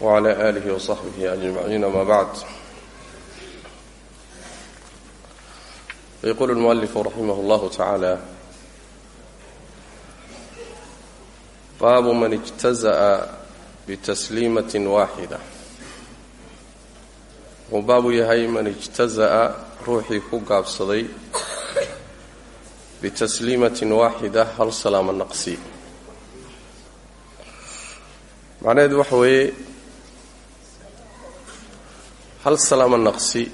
wcla aalihi wasaxbihi ajmaciin ama bacd yaqulu lmualifu raximah llahu tacaala baabu man ijtaza'a bitasliimat waaxida wuxuu baabu yahay man ijtaza'a ruuxii ku gaabsaday bitasliimatin waaxida hal salaama naqsi macnaheedu waxa weeye hal salaama naqsi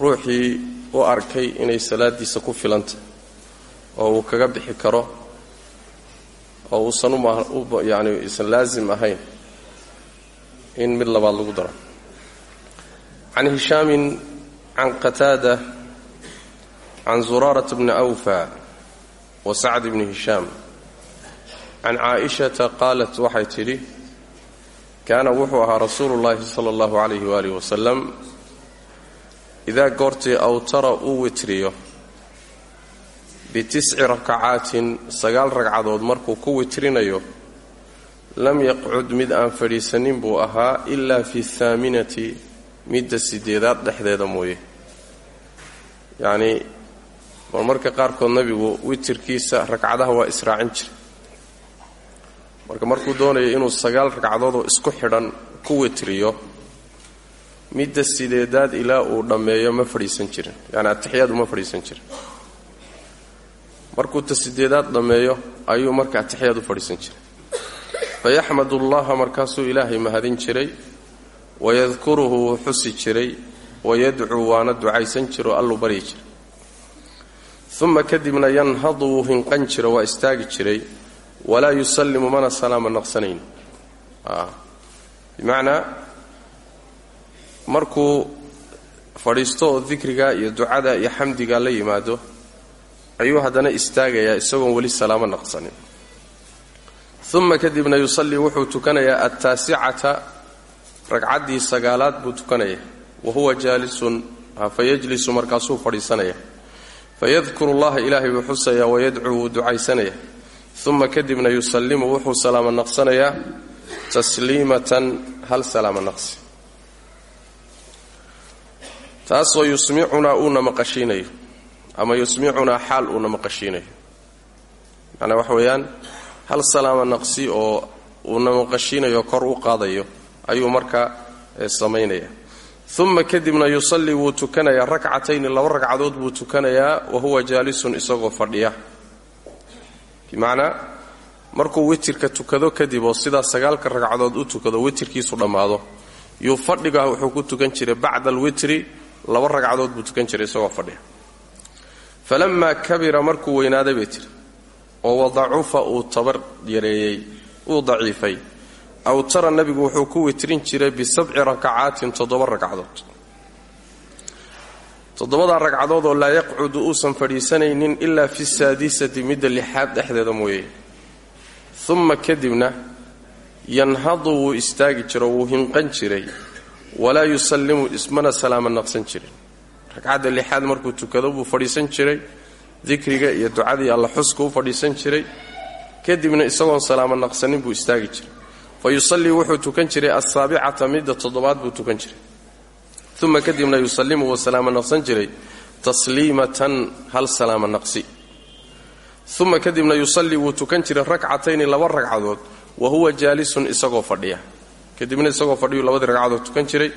ruuxii u arkay inay salaadiisa ku filanta oo uu kaga bixi karo oo uusan yani isan laasim ahayn in mid labaad lagu daro. Can hishaamin can qataada can zuraarata bni awfa wa sacd bni hishaam. Can caaishata qaalat waxay tidhi kaana wuxuu ahaa rasuulu llaahi sala allahu calayhi waalihi wasalam idaa goortii awtara uu witriyo bitisci rakacaatin sagaal ragcadood markuu ku witrinayo lam yaqcud mid aan fadhiisanin buu ahaa ilaa fi thaaminati midda sideedaad dhexdeeda mooye. Yacnii marmarka qaarkood nabigu witirkiisa ragcadaha waa israacin jira marka markuu doonayo inuu sagaal ragcadoodoo isku xidhan ku witriyo midda sideedaad ilaa uu dhammeeyo ma fadhiisan jirin. Yani atixiyaad uma fadhiisan jirin. Markuu ta sideedaad dhammeeyo ayuu marka atixiyaad u fadhiisan jiray. Fayaxmad ullaha markaasuu ilaahay mahadin jiray wayadkuruhu wuu xusi jiray wayadcuu waana ducaysan jiro alluu baryi jiray. Uma kadibna yanhadu wuu hinqan jiro waa istaagi jiray walaa yusallimu mana salaama naqsanayn bimacnaa markuu fadhiisto oo dikriga iyo ducada iyo xamdiga la yimaado ayuu haddana istaagayaa isagoon weli salaamo naqsanin uma kadibna yusallii wuxuu tukanayaa attaasicata ragcaddii sagaalaad buu tukanayaa wa huwa jaalisun fayajlisu markaasuu fadhiisanaya fayadkuru llaha ilaahay buu xusayaa wayadcuu wuu ducaysanaya uma kadibna yusallimu wuxuu salaamo naqsanayaa tasliimatan hal salaamo naqsi. Taasoo yusmicunaa uuna maqashiinayo ama yusmicunaa xaal uuna maqashiinayo. Macnaa waxa weeyaan hal salaamo naqsi oo uuna maqashiinayo kor u qaadayo ayuu markaa samaynaya uma kadibna yusallii wuu tukanayaa. Rakcatayni laba ragcadood buu tukanayaa wa huwa jaalisun isagoo fadhiya bimacnaa markuu witirka tukado kadib oo sidaa sagaalka ragcadood u tukado witirkiisu dhammaado. Yuu fadhiga wuxuu ku tukan jiray bacda alwitri laba ragcadood buu tukan jiray isagoo fadhiya falammaa kabira markuu weynaaday bay oo wadacufa uu tabar yareeyey uu daciifay. Awtara nebigu wuxuu ku witrin jiray bisabci rakacaatin toddoba ragcadood toddobadaa ragcadood oo laa yaqcudu uusan fadhiisanaynin ilaa fi saadisati midda lixaad dhexdeeda mooye. Uma kadibna yanhadu wuu istaagi jiro wuu hinqan jiray walaa yusallimu ismana salaama naqsan jirin. Ragcadda lixaad markuu tukado buu fadhiisan jiray dikriga iyo ducadii alla xuska u fadhiisan jiray. Kadibna isagoon salaamo naqsanin buu istaagi jiray. Fa yusallii wuxuu tukan jiray asaabicata midda toddobaad buu tukan jiray uma kadibna yusallimu wuu salaamo naqsan jiray tasliimatan hal salaama naqsi. Uma kadibna yusallii wuu tukan jiray rakcatayni laba ragcadood wa huwa jaalisun isagoo fadhiya. Kadibna isagoo fadhiyuu labadii ragcadood tukan jiray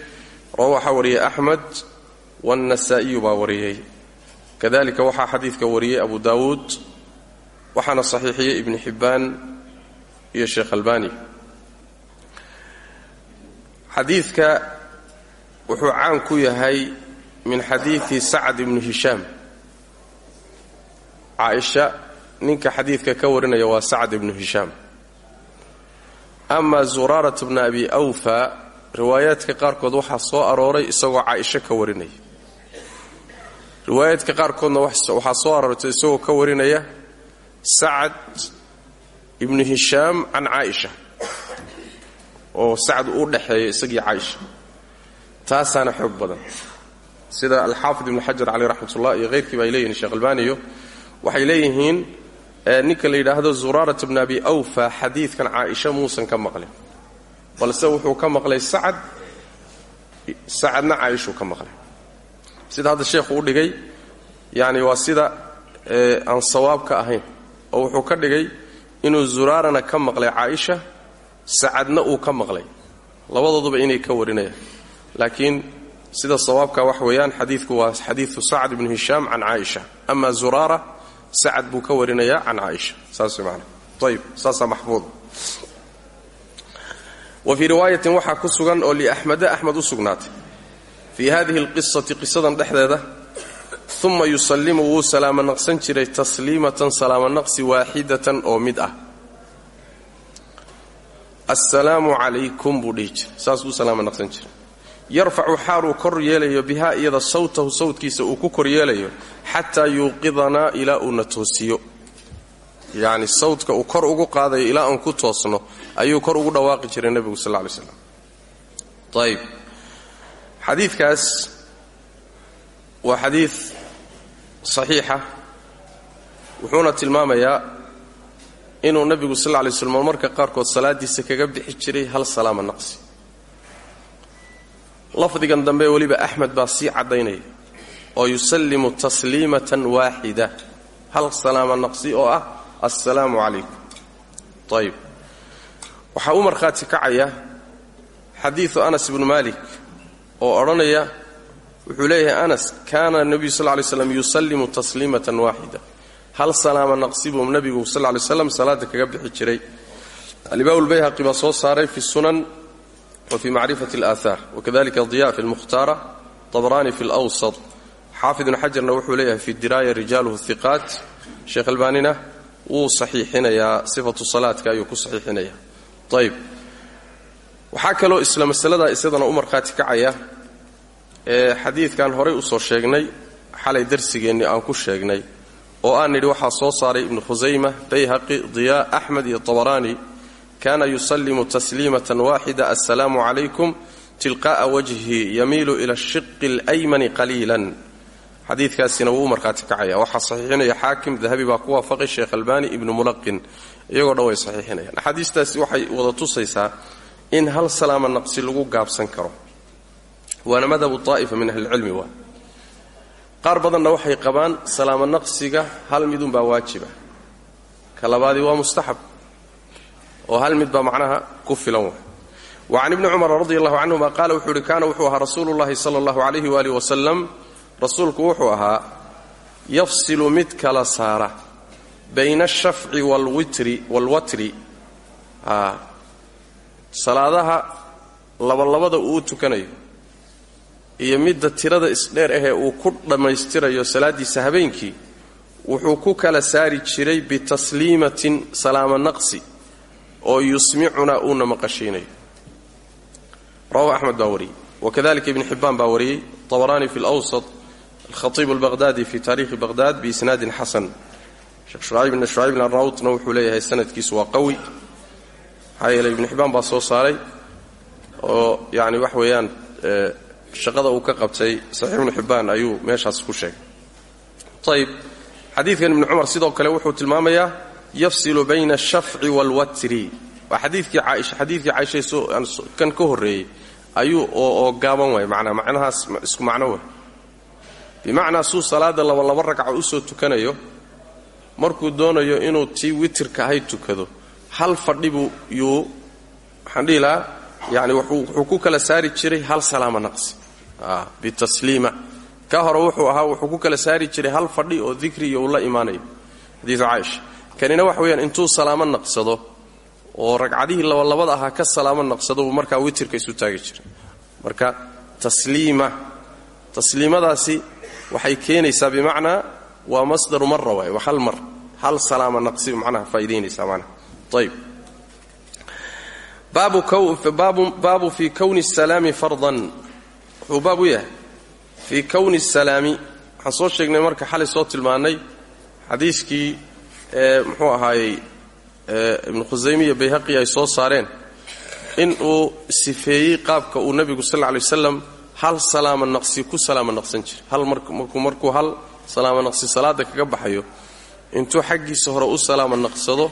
waxaa wariyey axmed waannasaa'iyu baa wariyey kadalika waxaa xadiidka wariyey abu daawuud waxaana saxiixiyey ibni xibbaan iyo sheekh albani. Xadiidka wuxuu caan ku yahay min xadiidi sacd ibni hishaam. Caaisha ninka xadiidka ka warinaya waa sacd ibnu hishaam. Amaa zuraarat bna abi awfa riwaayaadka qaarkood waxaa soo arooray isagoo caaisho ka warinaya. Riwaayaadka qaarkoodna waxaa soo aroortay isagoo ka warinaya sacad ibnu hishaam can caaisha. Oo sacad uu dhexeeya isagii caaisha taasaana xoog badan. Sida alxaafid ibnu xajar caleyh raxmatullah iyo hayrkiiba ay leeyihiin sheekh albaaniyo waxay leeyihiin ninka la yidhaahdo zuraarat bna abi awfa xadiidkan caaisha muusan ka maqlin. Balse wuxuu ka maqlay sacad sacadna caaishuu ka maqlay. Sida hadda sheekhu u dhigay yani waa sida aan sawaabka ahayn oo wuxuu ka dhigay inuu zuraarana ka maqlay caaisha sacadna uu ka maqlay. Labadooduba inay ka warinayaan laakiin sida sawaabka wax weeyaan xadiidku waa xadiidu sacd ibnu hishaam can caaisha. Ama zuraara sacad buu ka warinayaa can caaisha. Saas man ayb saasaa maxfuud. Wa fii riwaayatin waxaa ku sugan oo liaxmada axmed u sugnaatay. Fii hadihi alqisati qisadan dhexdeeda uma yusallimu wuu salaamo naqsan jiray tasliimatan salaamo naqsi waaxidatan oo mid ah yarfacu xaaluu kor yeelayo bihaa iyada sawtahu sawtkiisa uu ku kor yeelayo xataa yuuqidanaa ilaa uuna toosiyo. Yacni sawtka uu kor ugu qaadayo ilaa aan ku toosno ayuu kor ugu dhawaaqi jiray nebigu sal lla lay slam ayb xadiidkaas waa xadiid saxiixa wuxuuna tilmaamayaa inuu nebigu sal lla lay slam marka qaarkood salaadiisa kaga bixi jiray hal salaama naqsi lafdigan dambe weliba axmed baa sii caddaynaya oo yusallimu tasliimatan waaxida hal salaama naqsi oo ah assalaamu calaykum. Ayib waxaa u markhaati kacaya xadiidu anas ibnu maalik oo odhanaya wuxuu leeyahay anas kaana nebiyu sal lay slam yusallimu tasliimatan waaxida hal salaama naqsi buu nebigu sal lay slam salaada kaga bixi jiray. Alimaam lbayhaqi baa soo saaray fi sunan wfi macrifat اlaahaar wakadalika diya fi lmukhtaara طabrani fi اlwsط xaafid ibnu xajarna wuxuu leeyahay fi diraaya rijaaluhu hiqaat sheekh albaanina wuu saxiixinayaa sifatu salaadka ayuu ku saxiixinaya ayb waxaa kaloo isla masaladaa isadana u markhaati kacaya ee xadiidkan horay usoo sheegnay xalay darsigeennii aan ku sheegnay oo aan nidhi waxaa soo saaray ibnu khusayma bayhaqi diya axmed iyo طabrani kana yusallimu tasliimatan waaxida assalaamu calaykum tilqa'a wajhi yamiilu ila ashiqi alaymani qaliilan xadiidkaasina wuu u markhaati kacaya waxaa saxiixinaya xaakim dahabi baa ku waafaqay sheekh albani ibnu mulaqin iyagoo dhan way saxiixinayaan axaadiistaasi waxay wada tusaysaa in hal salaama naqsi lagu gaabsan karo waana madhabu taa'ifa min ahlicilmi waa qaar badanna waxay qabaan salaamo naqsiga hal midunbaa waajiba ka labaadii waa mustaxab oo hal mid baa macnaha ku filan wa wa can ibni cumar radi allahu canhuma qaala wuxuu ihi kaana wuxuu ahaa rasuulu llahi sala allahu calayhi waalihi wasalam rasuulku wuxuu ahaa yafsilu mid kala saara bayna ashafci waalwatri salaadaha labalabada uu u tukanayo iyo midda tirada isdheer ahee uu ku dhammaystirayo salaaddiisa habeenkii wuxuu ku kala saari jiray bitasliimatin salaama naqsi oo yusmicunaa uuna maqashiinayo rawahu axmed baa wariyey wakadalika ibni xibbaan baa wariyey طabrani fi اlأwsط alkhatiib اlbaqhdadi fi taarikhi baqhdad biisnaadin xasan sheekh shucayb ibn shucayb ibn arawtna wuxuu leeyahay sanadkiisu waa qawi maxaa yeeley ibnu xibbaan baa soo saaray oo yani wax weeyaan shaqada uu ka qabtay saxiix ibnu xibbaan ayuu meeshaas ku sheegay ayb xadiidkan ibni cumar sidoo kale wuxuu tilmaamayaa yafsilu bayna ashafci waalwatri waa xadiidkii caaisha xadiidkii caaisha kan ka horreeyey ayuu oo gaaban waay manaa macnahaas isku macno way bimacnaa suu salaada laba laba ragca u soo tukanayo markuu doonayo inuu tii witirka ahayd tukado hal fadhibuu yuu waxaan yani wuxuu ku kala saari jiray hal salaama naqsi. Bitasliima. Ka hore wuxuu ahaa wuxuu ku kala saari jiray hal fadhi oo dikri uu la imaanayo xadiidu caaisha kanina wax weeyaan intuu salaamo naqsado oo ragcadihii labalabada ahaa ka salaamo naqsado buu markaa witirka isu taagi jiray. Marka tasliima. Tasliimadaasi waxay keenaysaa bimacnaa waa masdaru mara waay waa hal mar. Hal salaama naqsi macnaha faa'idaynaysaa macnaha. Ayib baabu fii kowni salaami fardan. Wuxuu baab u yahay salaami waxaan sheegnay marka xalay soo tilmaannay xadiiskii muxuu ahaayey ibnu khusayme iyo bayhaqi ay soo saareen in uu sifeeyey qaabka uu nebigu sal lla lay wasalam hal salaama naqsi ku salaama naqsan jiray. Hal markuu hal salaama naqsi salaada kaga baxayo intuu xaggiisa hore u salaama naqsado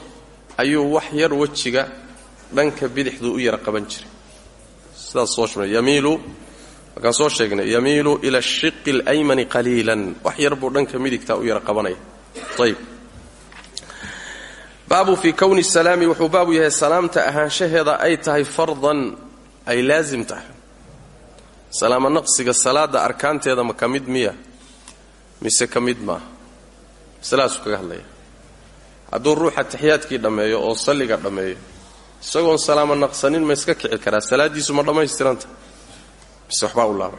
ayuu wax yar wejiga dhanka bidixduu u yara qaban jiray. Sidaas soo shegnay yamiilu markaan soo sheegnay yamiilu ila ashiqi alaymani qaliilan. Wax yar buu dhanka midigtaa u yara qabanaya. Ayb baabu fii kowni salaami wuxuu baabu yahay salaamta ahaanshaheeda ay tahay fardan ay laasim tahay. Salaamo naqsiga salaada arkaanteeda ma ka mid miya? Mise ka mid maaha kaga hadlaya? Hadduu ruuxa taxiyaadkii dhammeeyo oo salliga dhammeeyo isagoon salaamo naqsanin ma iska kici karaa? Salaaddiisu ma dhammaystiranta? Mise waxbaa u laaba?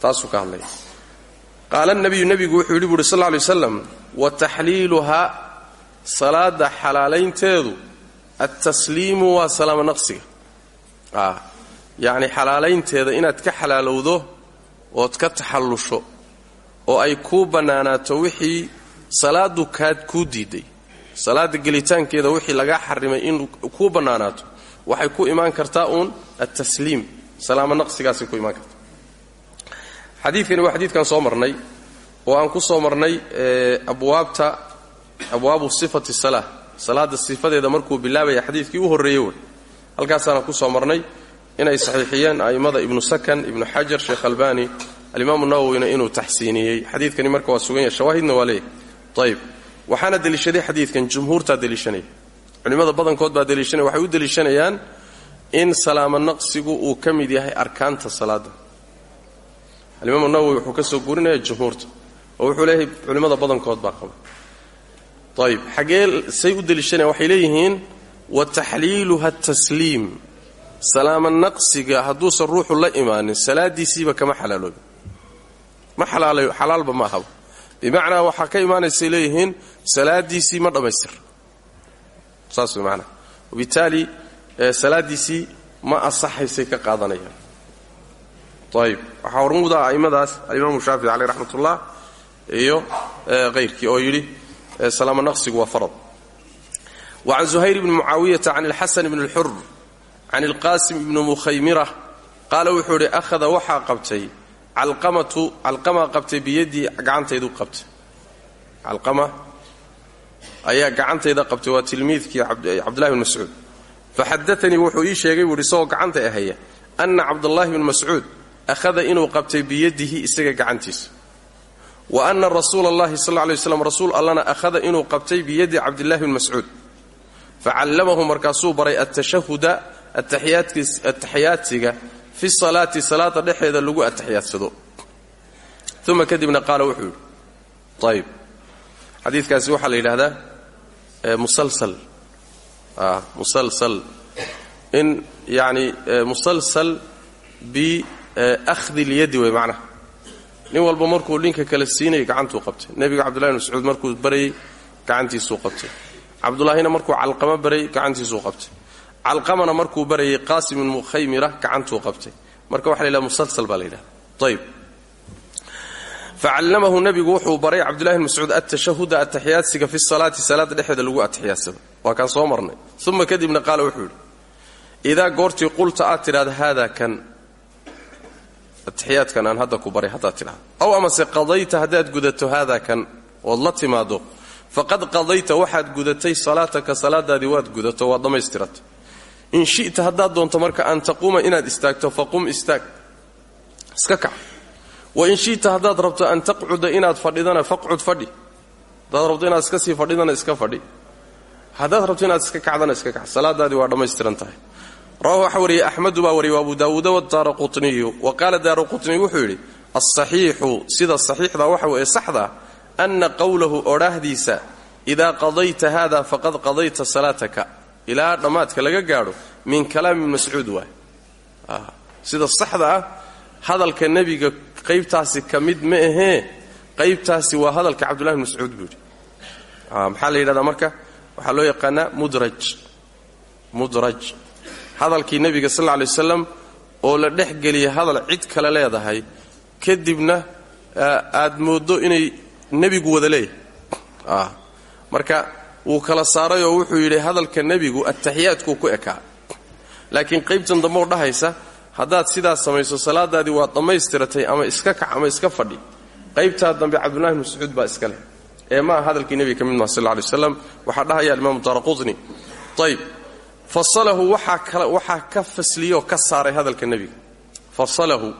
Taasuu ka hadlaya. Qaala nabiyu nebigu wuxuu yidhi buuhi sal lla lay waslam wa taxliiluhaa salaada xalaalaynteedu altasliimu waa salaamo naqsiga. Yacni xalaalaynteeda inaad ka xalaalowdo ood ka taxallusho oo ay kuu bannaanaato wixii salaadu kaad kuu diiday. Salaada gelitaankeeda wixii lagaa xarimay in kuu bannaanaato waxay ku imaan kartaa uun altasliim salaamo naqsigaasay ku imaan kartaa xadiidkani waa xadiidkan soo marnay oo aan ku soo marnay abwaabta abwaabu sifati salaa salaada sifadeeda markuu bilaabaya xadiidkii u horreeye wey halkaasaana ku soo marnay inay saxiixiyeen a'immada ibnu sakan ibnu xajar sheekh albani alimaamu nawowina inuu taxsiiniyey. Xadiidkani marka waa sugan yahay shawaahidna waa leeyahy ayb waxaana deliishaday xadiidkan jumhuurtaa deliishanaya culimmada badankood baa deliishanaya waxay u deliishanayaan in salaamo naqsigu uu ka mid yahay arkaanta salaada alimaamu nawowi wuxuu ka soo guurinaya jumhuurta oo wuxuu leeyahay culimmada badankood baa qaba ayb xaggee say u deliishanayan waxay leeyihiin wa taxliiluha tasliim. Salaamo naqsiga hadduusan ruuxu la imaanin salaadiisiiba kama xalaaloobin ma xalaalayo xalaalba ma ahaba. Bimacnaa waxaa ka imaanaysay leeyihiin salaadiisii ma dhammaystir saas way macnaha wabitaali salaadiisii ma asaxaysay ka qaadanayaan. Ayb waxaa hormuda a'immadaas alimaamu shaafici caleyh raxmatullah iyo hayrkii oo yidhi salaamo naqsigu waa farad. Wa can zuhayr bni mucaawiyata can ilxasan bni اlxur can ilqaasim ibni mukhaymira qaala wuxuu idhi ahada waxaa qabtay calqamatu calqamaa qabtay biyadii gacantaydu qabtay. Calqama ayaa gacantayda qabtay waa tilmiidkii cabdullahi bn mascuud. Faxadatanii wuxuu ii sheegay buuhi isagoo gacanta ahaya anna cabdullaahi bn mascuud ahada inuu qabtay biyadihi isaga gacantiisa wa anna rasuula allahi sal lay waslam rasuul allana ahada inuu qabtay biyadi cabdillahi bn mascuud. Facallamahu markaasuu baray atashahuda ataxiyaadsiga fi salaati salaada dhexeeda lagu atixiyaadsado uma kadibna qaala wuxuu yidhi ayb xadiidkaasi waxaa la yidhaahdaa musalsal. Musalsal. In yani musalsal biakhdi lyadi wey macnaha nin walba markuu dhinka kale siinayay gacantuu qabtay. Nebiga cabdullahi bn mascuud markuu barayay gacantiisuu qabtay. Cabdullaahina markuu calqamo barayay gacantiisuu qabtay. Calqamana markuu barayay qaasim ibn mukhaymira gacantuu qabtay. Marka waxa la yidhaha musalsal baa la yidhahda ayb facallamahu nebigu wuxuu baray cabdullahi bn mascuud atashahuda ataxiyaadsiga fi salaati salaada dhexeeda lagu atixiyaadsado waa kaan soo marnay. Uma kadibna qaala wuxuu yidhi idaa goortii qulta aad tidhahda haada kan atixiyaadkan aan hadda ku baray haddaad tidhahdo aw amase qadayta haddaad gudato haada kan ood la timaado faqad qadayta waxaad gudatay salaataka salaadaadii waad gudato waad dhammaystiratay in shita haddaad doonto marka an taquuma inaad istaagto faqum istaag. Iska kac. Wa in shita haddaad rabto an taqcuda inaad fadhidana faqcud fadhi. Haddaad rabto inaad iska sii fadhidana iska fadhi. Haddaad rabto inaad iska kacdana iska kac. Salaadaadii waa dhammaystiran tahay rawahu waxaa wariyey axmedu baa wariyay abu daawuuda wadaara qutniyu wa qaala daaru qutniy wuxuu yidhi alsaxiixu sida saxiixda waxa weye saxda anna qowlahu odhaahdiisa idaa qadayta hada faqad qadayta salaataka. Ilaa dhammaadka laga gaadho min kalaami mascuud waay. Sida saxda ah hadalka nebiga qaybtaasi ka mid ma ahee qaybtaasi waa hadalka cabdullahi bn mascuud buu maxaa la yidhahdaa marka? Waxaa loo yaqaanaa mudraj. Mudraj hadalkii nebiga sal lla lay wasalam oo la dhex geliyay hadal cid kale leedahay kadibna aad mooddo inay nebigu wada leeyahay. Marka wuu kala saaray oo wuxuu yidhi hadalka nebigu attaxiyaadkuu ku ekaa laakiin qaybtan dambe oo dhahaysa haddaad sidaas samayso salaadaadii waad dhammaystiratay ama iska kac ama iska fadhi qaybtaa dambe cabdullahi bn mascuud baa iska leh. Ee maa hadalkii nebiga ka mid maha sal lay waslam waxaa dhahaya alimaamu daaraqutni. Ayb fasalahu waxaa ka fasliyoo ka saaray hadalka nebiga. Fasalahu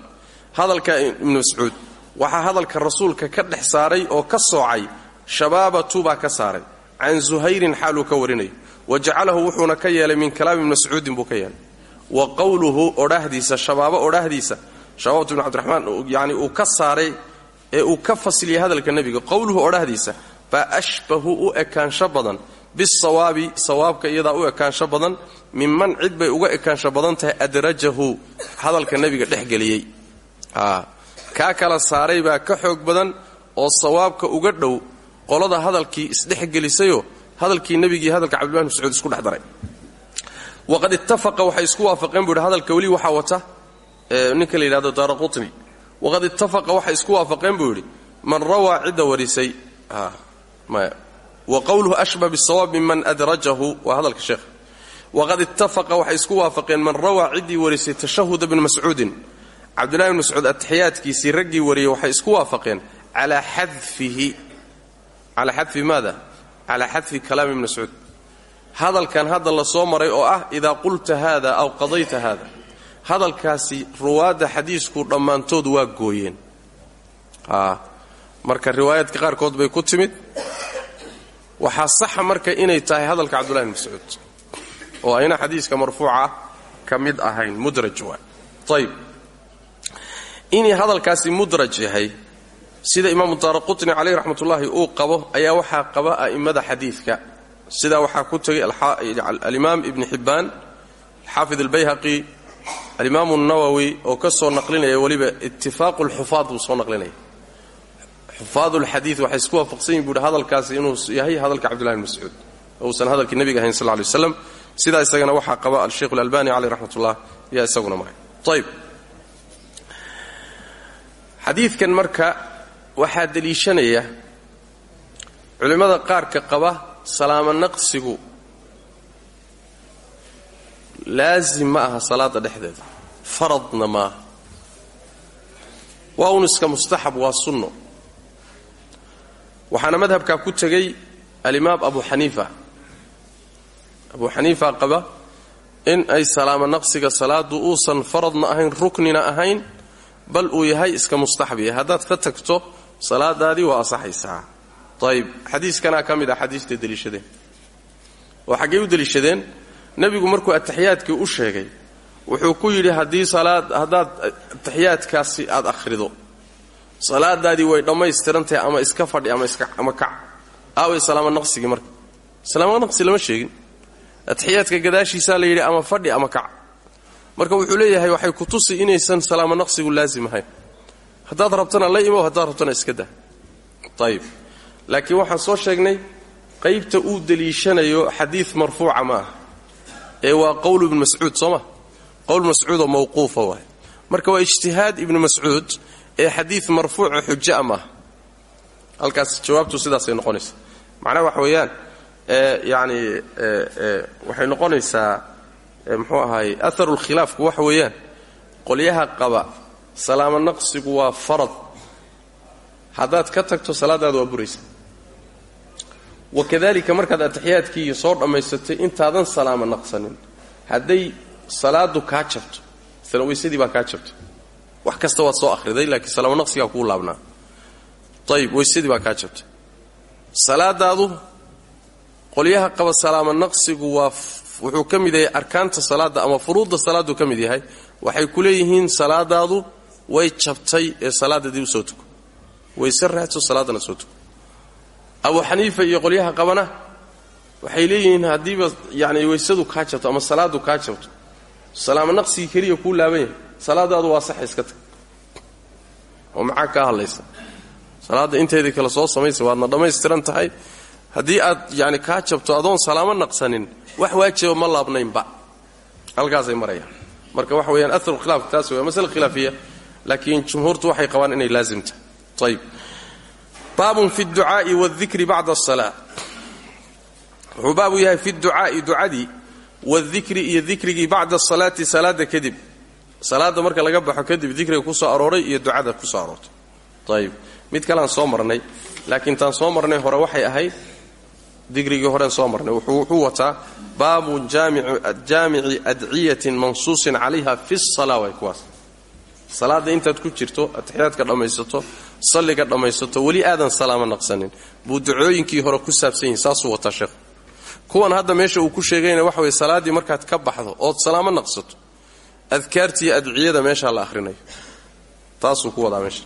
hadalka ibnu mascuud. Waxaa hadalka rasuulka ka dhex saaray oo ka soocay shabaabatu baa ka saaray. Can zuhayrin xaaluu ka warinayo wa jacalahu wuxuuna ka yeelay min kalaami ibni mascuudin buu ka yeelay. Wa qowluhu odhaahdiisa shabaabo odhaahdiisa shabaabatu ibn cabdiraxmaan yani uu ka saaray ee uu ka fasliyay hadalka nebiga. Qowluhu odhaahdiisa baa ashbahu u ekaansho badan bisawaabi sawaabka iyadaa u ekaansho badan minman cid bay uga ekaansho badan tahay adrajahu hadalka nebiga dhexgeliyey kaa kala saaray baa ka xoog badan oo sawaabka uga dhow qolada hadalkii isdhexgelisayoo hadalkii nebigii hadalka cabdillahi bn mascuud isku dhex daray waqad ittafaqa waxay isku waafaqeen buu yidhi hadalka weli waxaa wata ninka la yidhahdo waqad ittafaqa waxay isku waafaqeen buu yidhi man rawaa cidda warisay wa qowluhu ashba bisawaab minman adrajahu. Waa hadalka sheekh waqad ittafaqa waxay isku waafaqeen man rawaa ciddii warisay tashahuda bni mascuudin cabdullahi bn mascuud ataxiyaadkiisii raggii wariyey waxay isku waafaqeen calaa xadfihi calaa xadfi maada? Calaa xadfi kalaami ibni mascuud hadalkan hadda la soo maray oo ah idaa qulta haada aw qadayta haada. Hadalkaasi ruwaadda xadiisku dhammaantood waa gooyeen. Marka riwaayaadka qaarkood bay ku timid waxaa saxa marka inay tahay hadalka cabdullahi bn mascuud oo ayna xadiiska marfuuca ka mid ahayn mudraj waa. Ayb inay hadalkaasi mudraj yahay sida imaamu daaraqutni caleyh raxmatullaahi uu qabo ayaa waxaa qaba a'immada xadiidka. Sidaa waxaa ku tegay alimaam ibni xibbaan alxaafid albayhaqi alimaamu nawowi oo ka soo naqlinaya weliba itifaaqu lxufaad buu soo naqlinaya xufaadulxadiid waxay isku waafaqsan yihiin buuhi hadalkaasi inuu yahay hadalka cabdullahi bn mascuud. Oo uusan hadalkii nebiga ahayn sal ly waslam sidaa isagana waxaa qaba alsheikh alalbani caleyh raxmatullah yaa isaguna maray. Ayb xadiidkan marka waxaa deliishanaya culimmada qaarka qaba salaamo naqsigu laasim ma aha salaada dhexdeeda faradna maaha waa un iska mustaxab waa sunno waxaana madhabkaa ku tegay alimaam abu xaniifa abu xaniifa qaba in ay salaamo naqsiga salaadu uusan faradna ahayn ruknina ahayn bal uu yahay iska mustaxab yahay haddaad ka tagto salaadaadii waa asaxaysaa ayb xadiiskanaa ka mid ah xadiistay deliishadeen. Oo xaggay u deliishadeen nebigu markuu ataxiyaadkii u sheegay wuxuu ku yidhi haddii salaad haddaad ataxiyaadkaasi aad akhrido salaadaadii way dhammaystirantahay ama iska fadhi ama kac. Aaway salaamo naqsigii marka. Salaamo naqsi lama sheegin. Ataxiyaadka gadaashiisaa la yidhi ama fadhi ama kac. Marka wuxuu leeyahay waxay ku tusi inaysan salaamo naqsigu laazim ahayn. Haddaad rabtana la imo haddaad rabtana iska dah ayib laakiin waxaan soo sheegnay qaybta uu deliishanayo xadiid marfuuca ma aha. Ee waa qowl ibnu mascuud soo ma? Qowl mascuudoo mawquufa waay. Marka waa ijtihaad ibnu mascuud ee xadiid marfuuca xuja maaha halkaas jawaabtu sidaasay noqonaysa. Macnaha waxa weeyaan yani waxay noqonaysaa muxuu ahaay aharulkhilaafku waxa weeyaan qolyaha qaba salaamo naqsigu waa farad. Haddaad ka tagto salaadaada waa buraysa. Wakadalika markaad ataxiyaadkii soo dhammaysatay intaadan salaamo naqsanin. Hadday salaadu kaa jabto maala weysadii baa kaa jabto wax kasta waad soo akhriday laakiin salaamo naqsigaa kuu laabnaa. Ayib weysadii baa kaa jabtay. Salaadaadu qolyaha qaba salaamo naqsigu waa wuxuu ka yahay arkaanta salaadda ama furuudda salaaduu ka yahay. Waxay ku leeyihiin salaadaadu way jabtay ee salaadda soo tuko. Wayse raadso salaadana soo tuko. Abu xaniifa iyo qolyaha qabana waxay leeyihiin haddiiba yani weysadu kaa jabto ama salaadu kaa jabto. Salaamo naqsigii keliya kuu laaban salaadaadu waa sax iska tag. Oo maxaa kaa hadlaysa? Salaadda inteedii kale soo samaysa waadna dhammaystiran tahay. Haddii aad yani kaa jabto adoon salaamo naqsanin wax waajiba ma laabnaynba. Halkaasay marayaan. Marka waxa weyaan aharu khilaafka taas waa masale khilaafiya. Laakiin jumhuurtu waxay qabaan inay laazimta ayb baabun fi ducaai wاdikri bacda asalaa wuxuu baabu yahay fi ducaai ducadii wadikri iyo dikrigii bacda asalaati salaada kadib salaada marka laga baxo kadib dikriga ku soo arooray iyo ducada ku soo aroortay ayib mid kalean soo marnay laakiin taan soo marnay hore waxay ahayd dikrigii horen soo marnay. Wuxuu wataa baabu jaamici adciyatin mansuusin calayha fi sala way kuwaas. Salaada intaad ku jirto atixiyaadka dhammaysato salliga dhammaysato weli aadan salaamo naqsanin. Buu ducooyinkii hore ku saabsan yihiin saasuu wataa sheekh kuwan hadda meesha uu ku sheegayna waxa weye salaaddii markaad ka baxdo ood salaamo naqsato adkaartiiyo adciyada meeshaa la ahrinayo taasuu ku wadaa meesha.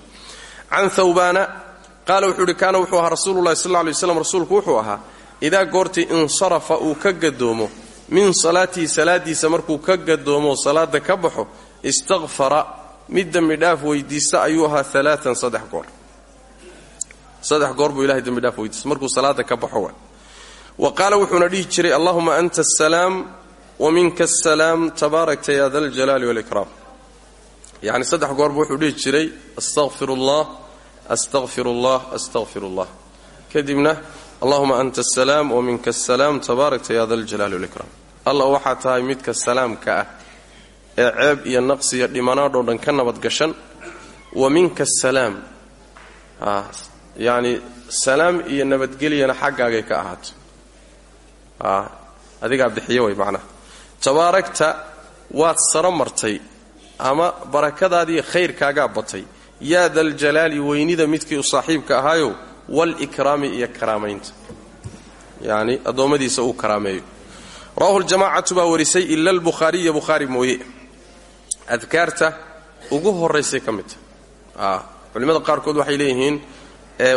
Can thawbaana qaala wuxuu ihi kaana wuxuu ahaa rasuululahi sal lay waslam rasuulku wuxuu ahaa idaa goortii insarafa uu ka gadoomo min salaatihi salaadiisa markuu ka gadoomo salaada ka baxo istakfara mid dembidhaaf weydiista ayuu ahaa alaaan saddex goor. Saddex goor buu ilahay dembidhaaf weydiista markuu salaada ka baxo wa qaala wuxuuna anta asalaam wa minka asalaam tabaarakta ya da ljalaali walikraam yacni saddex goorbu wuxuu dhihi jiray astaqfir allah astaqfir allah astaqfir allah kadibna allahuma anta asalaam wa minka asalaam tabaarakta ya da ljalaali walikraam allah waxaa tahay midka salaamka ah ee ceeb iyo naqsiyo dhimanaadhoo dhan ka nabadgashan wa minka asalaam yacni salaam iyo nabadgelyana xaggaagay ka ahaato adigaa bixiyo way macnaha tabaarakta waad saro martay ama barakadaadiiyo khayrkaagaa batay. Yaa daljalaali weynida midkii u saaxiibka ahaayow walikraami iyo karaamaynta. Yacni addoommadiisa uu karaameeyo. Rawahu ljamaacatu baa warisay ila albukhaariya bukhaari mooye. Adkaarta ugu horaysay ka mid. Tahay culimmada qaarkood waxay leeyihiin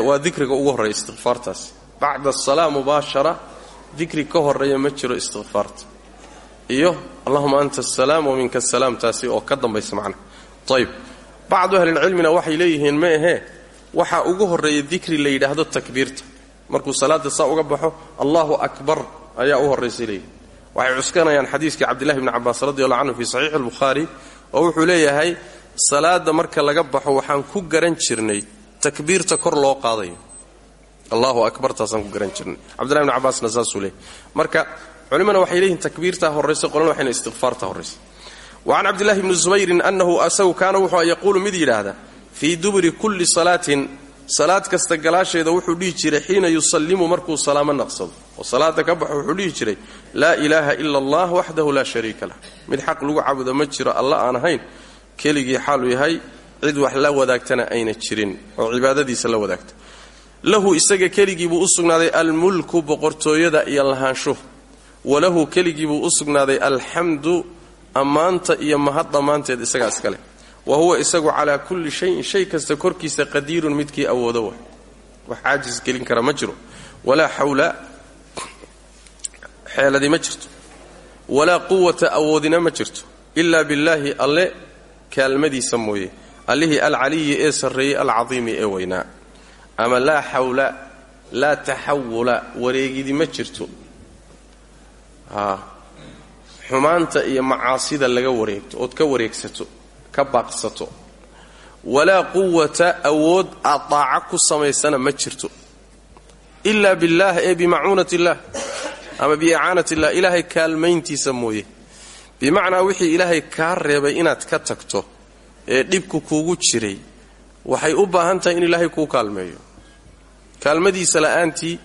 waa dikriga ugu horreeya istikfaartaas bacda asalaa mubaashara dikri ka horreeya ma jiro istikfaarta iyo allahuma anta asalaam wa minka asalaam taasi oo ka dambaysa macnaha ayb bacdu ahlilcilmina waxay leeyihiin ma ahee waxaa ugu horreeya dikri la yidhaahdo takbiirta. Markuu salaada saa uga baxo allahu akbar ayaa u horraysay leeyihiin waxay cuskanayaan xadiiskii cabdillahi bni cabaas radi allahu canhu fi saxiixi albukhaari oo wuxuu leeyahay salaada marka laga baxo waxaan ku garan jirnay takbiirta kor loo qaadayo. Allahu akbar taasaan ku garan jirnay. Cabdillahi bni cabaasna saasuu marka culimmana waxay leeyihiin takbiirtaa horraysa qolana waxayna istikfaarta horraysa wa can cabdillahi bni zubayrin annahu asagu kaana wuxuu yaquulu mid yidhaahda fii duburi kulli salaatin salaad kasta galaasheeda wuxuu dhihi jiray xiina yusallimu markuu salaamo naqsado. Oo salaada ka baxo wuxuu dhihi jiray laa ilaaha ila allah waxdahu laa shariika lah. Mid xaq lagu caabudo ma jiro alla aan ahayn keligii xaaluu yahay cid wax la wadaagtana ayna jirin oo cibaadadiisa la wadaagta. Lahu isaga keligiibuu u sugnaaday almulku boqortooyada iyo lahaanshuhu walahu keligiibuu u sugnaaday alxamdu ammaanta iyo mahad dhammaanteed isagaa iskale wa huwa isagu calaa kulli shayin shay kasta korkiisa qadiirun midkii awoodo wa wax caajis gelin kara ma jiro. Walaa xawla xeeladi ma jirto. Walaa quwata awoodina ma jirto. Ilaa billaahi alle kaalmadiisa mooye. Allihii alcaliyi ee sarreeyey alcadiimi ee weynaa ama laa xawla laa taxawula wareegidi ma jirto xumaanta iyo macaasida laga wareegto ood ka wareegsato ka baaqsato. Walaa quwata awood aad ku samaysana ma jirto. Ilaa billaah ee bimacuunat illaah ama biicaanat illah ilaahay kaalmayntiisa mooye. Bimacnaa wixii ilaahay kaa reebay inaad ka tagto ee dhibku kuugu jiray waxay u baahan tahay in ilaahay kuu kaalmeeyo. Kaalmadiisa la'aantii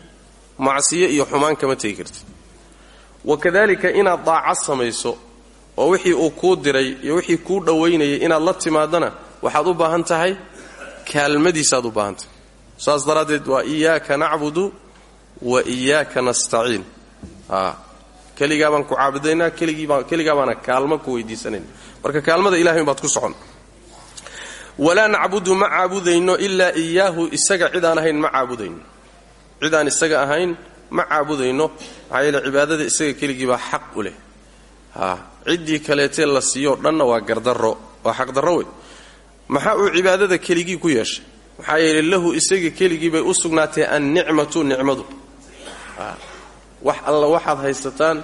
macsiyo iyo xumaan kama tegi kartid wakadalika inaad daaca samayso oo wixii uu kuu diray iyo wixii kuu dhowaynayay inaad la timaadana waxaad u baahan tahay kaalmadiisaad u baahan tahay. Saas daraaddeed waa iyaaka nacbudu wa iyaaka nastaciin. Keligaa baan ku caabudaynaa keligaa baana kaalmo ku weydiisanayna marka kaalmada ilahay baad ku socon. Walaa nacbudu ma caabudayno ilaa iyaahu isaga cid aan ahayn ma caabudayno. Cid aan isaga ahayn ma caabudayno. Maxaa yeele cibaadada isaga keligiibaa xaq u leh. Ciddii kaleetee la siiyoo dhanna waa gardarro waa xaqdarro wey maxaa uu cibaadada keligii ku yeeshay? Maxaa yeele lahu isaga keligii bay u sugnaatay annicmatu nicmadu. Wax alla waxaad haysataan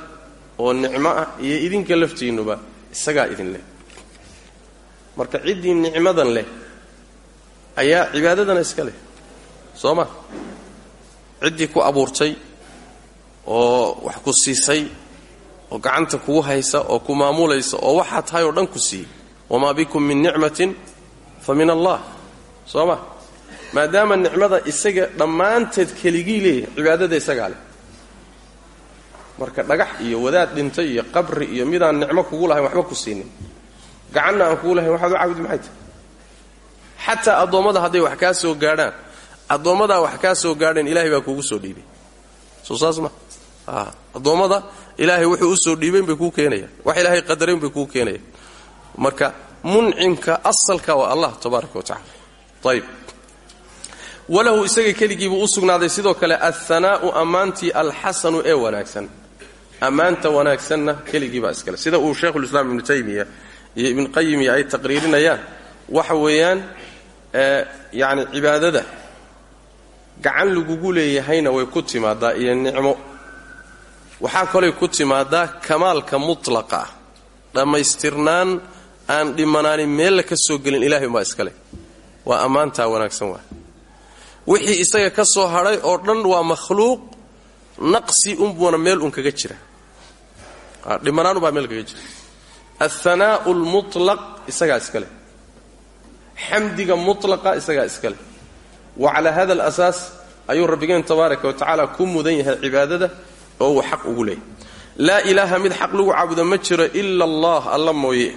oo nicmo ah iyo idinka laftiinnuba isagaa idin leh. Marka ciddii nicmadan leh ayaa cibaadadana iska leh. Soo ma? Ciddii ku abuurtay oo wax ku siisay oo gacanta kugu haysa oo ku maamulaysa oo waxaa tahay oo dhan ku siiyey. Wamaa bikum min nicmatin fa min allah. Soo ma? Maadaama nicmada isaga dhammaanteed keligii leeyahay cibaadada isagaa leh. Marka dhagax iyo wadaad dhintay iyo qabri iyo midaan nicmo kugu lahayn waxba ku siinin. Gacanna aan kugu lahayn waxaad u caabudi maxay tahay? Xataa addoommada hadday wax kaa soo gaadhaan addoommadaa wax kaa soo gaadheen ilaahay baa kuugu soo dhiibay. Soo saas addoommada ilaahay wuxuu u soo dhiibayn bay kuu keenayaan wax ilaahay qadarayn bay kuu keenayaan marka muncimka asalka waa allah tabaaraka wa tacala ayb walahu isaga keligiibuu u sugnaaday sidoo kale alhanaa'u ammaantii alxasanu ee wanaagsan. Ammaanta wanaagsanna keligiibaa iskale. Sida uu shaykhulislaam ibnu taymiya iyo ibnu qayimiya ay taqriirinayaan waxa weeyaan yani cibaadada gacan lagugu leeyahayna way ku timaadaa iyo nicmo waxaa kalooy ku timaadaa kamaalka mutlaqa. Ah dhammaystirnaan aan dhimanaanin meella ka soo gelin ilahay umbaa iska leh. Waa ammaantaa wanaagsan waa wixii isaga ka soo hadhay oo dhan waa makhluuq naqsi unbuuna meel un kaga jira. Dhimanaanubaa meel kaga jira. Alhanaa'u lmutlaq isagaa iska leh. Xamdiga mutlaqa isagaa iska leh. Wa calaa hada alasaas ayuu rabbigeen tabaaraka wa tacaala ku mudan yahay cibaadada oo uu xaq ugu leeyahy laa ilaaha mid xaq lagu caabudo ma jiro ila allah alla mooye.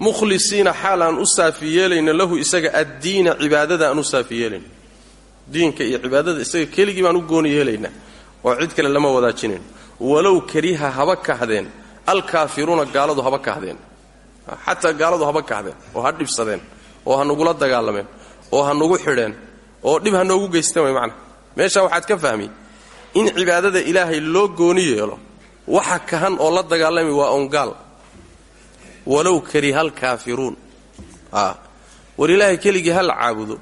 Mukhlisiina xaal aan u saafi yeelayno lahu isaga addiina cibaadada aan u saafi yeelayno. Diinka iyo cibaadada isaga keligii baan u gooni yeelaynaa oo cid kale lama wadaajinayno walow kariha haba kahdeen alkaafiruuna gaaladu haba kahdeen. Xataa gaaladu haba kahdeen oo ha dhibsadeen oo ha nugula dagaalameen oo ha nugu xidheen oo dhib ha noogu geysteen way macna. Meeshaa waxaad ka fahmi in cibaadada ilaahay loo gooni yeelo waxa kahan oo la dagaalami waa ongaal walow kariha alkaafiruun war ilaahay keligii ha la caabudo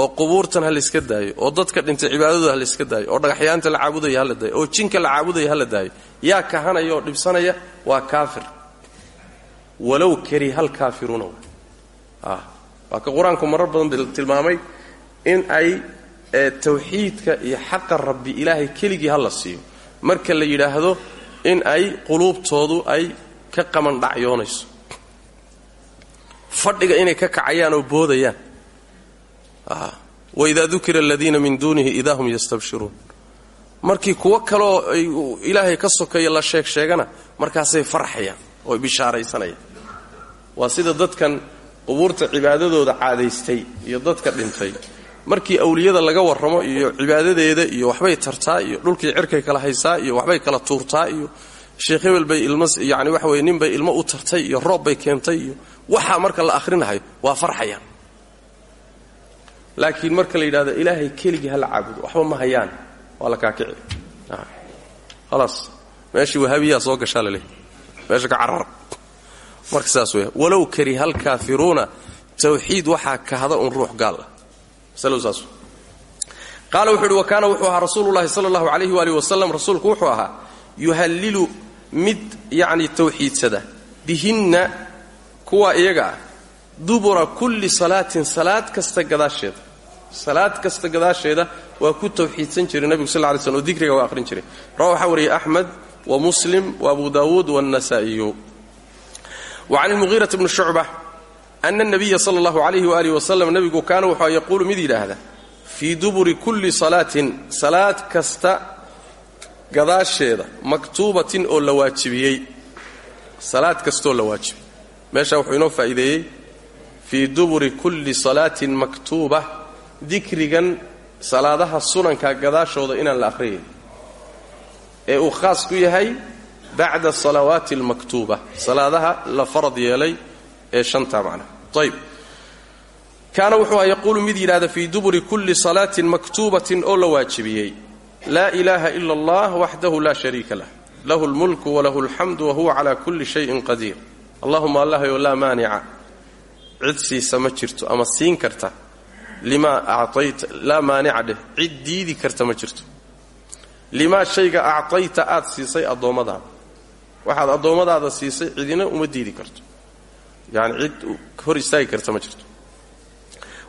oo qubuurtan ha layska daayo oo dadka dhintay cibaadadooda ha layska daayo oo dhagaxyaanta la caabudaya hala daayo oo jinka la caabudaya hala daayo yaa kahanaya oo dhibsanaya waa kaafir. Walow kariha alkaafiruuna waa ka qur'aanku marar badan tilmaamay in ay tawxiidka iyo xaqa rabbi ilaahay keligii ha siiyo. Marka la yidhaahdo in ay quluubtoodu ay ka qamandhacyoonayso fadhiga inay ka kacayaan oo boodayaan. Waidaa dukira aladiina min duunihi idaa hum yastabshiruun. Markii kuwo kaleoo ay ilaahay ka sokeeya la sheeg sheegana markaasay farxayaan oo bishaaraysanayaan. Waa sida dadkan qubuurta cibaadadooda caadaystay iyo dadka dhintay markii awliyada laga warramo iyo cibaadadeeda iyo waxbay tartaa iyo dhulkii cirkay kala haysaa iyo waxbay kala tuurtaa iyo sheekh hebel bay ilmo yani waxa weye ninbay ilmo u tartay iyo roob bay keentay iyo waxaa marka la akhrinahayo waa farxayaan. Laakiin marka la yidhahdo ilaahay keligii ha la caabudo waxba ma hayaan. Waa la kaakici khalaas meeshii wahaabiyaa soo gashaa la ka carar marka saas weya walow kariha alkaafiruuna tawxiid waxaa kahda un ruux gaal ah qaala wuxuu uhi wa kaana wuxuu ahaa rasuululahi sala allahu calayhi waalihi wasalam rasuulku wuxuu ahaa yuhallilu mid yacni tawxiidsada bihinna kuwa iyaga ah dubura kulli salaatin salaad kasta gadaasheeda. Salaad kasta gadaasheeda waa ku tawxiidsan jiray nebigu sal ly slm oo dikriga waa aqhrin jiray. Rawa waxaa wariyey axmed wa muslim wa abu daawuud waannasaa'iyu wa can ilmuhiirati bni shucba ana nabiya sala allahu calayhi waalihi wasalam nebigu kaana wuxuu yaquulu mid yidhaahda fii duburi kulli salaatin salaad kasta gadaasheeda maktuubatin oo la waajibiyey salaad kastaoo la waajibiyey meesha wuxuu inoo faa'iideeyey fii duburi kulli salaatin maktuuba dikrigan salaadaha sunanka gadaashooda inaan la akhriyayn ee uu khaas ku yahay bacda salawaati almaktuuba salaadaha la farad yeelay ee shanta macna ayb kaana wuxuu aha yaquulu mid yidhahda fii duburi kulli salaatin maktuubatin oo la waajibiyey. Laa ilaaha ila allah waxdahu laa shariika lah. Lahu lmulku walahu alxamdu wahuwa cala kulli shayin qadiir. Allahuma allahyo laa maanica cid siisa ma jirto ama siin karta. Limaa acayta laa maanica dheh. Cid diidi karta ma jirto. Limaa shayga actayta aad siisay addoommadaada waxaad addoommadaada siisay cidina uma diidi karto yani cid hor istaagi karta ma jirto.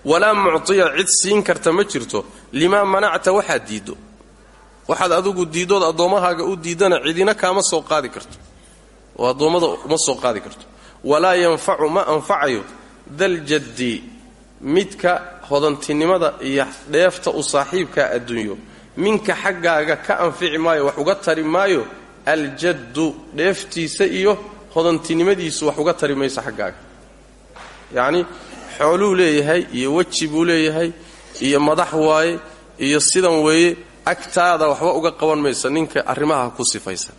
Walaa muctiya cid siin karta ma jirto. Limaa manacta waxaad diiddo. Waxaad adigu diiddood addoommahaaga u diiddana cidina kaama soo qaadi karto. Oo addoommada uma soo qaadi karto. Walaa yanfacu ma anfacayo daljaddi midka hodantinimada iyo dheefta u saaxiibkaa adduunyo. Minka xaggaaga ka anfici maayo wax uga tari maayo aljaddu dheeftiisa iyo hodantinimadiisu wax uga tari mayso xaggaaga. Yacni xooluu leeyahay iyo weji buu leeyahay iyo madax waaye iyo sidan weeye agtaada waxba uga qaban maysa ninka arrimaha ku sifaysan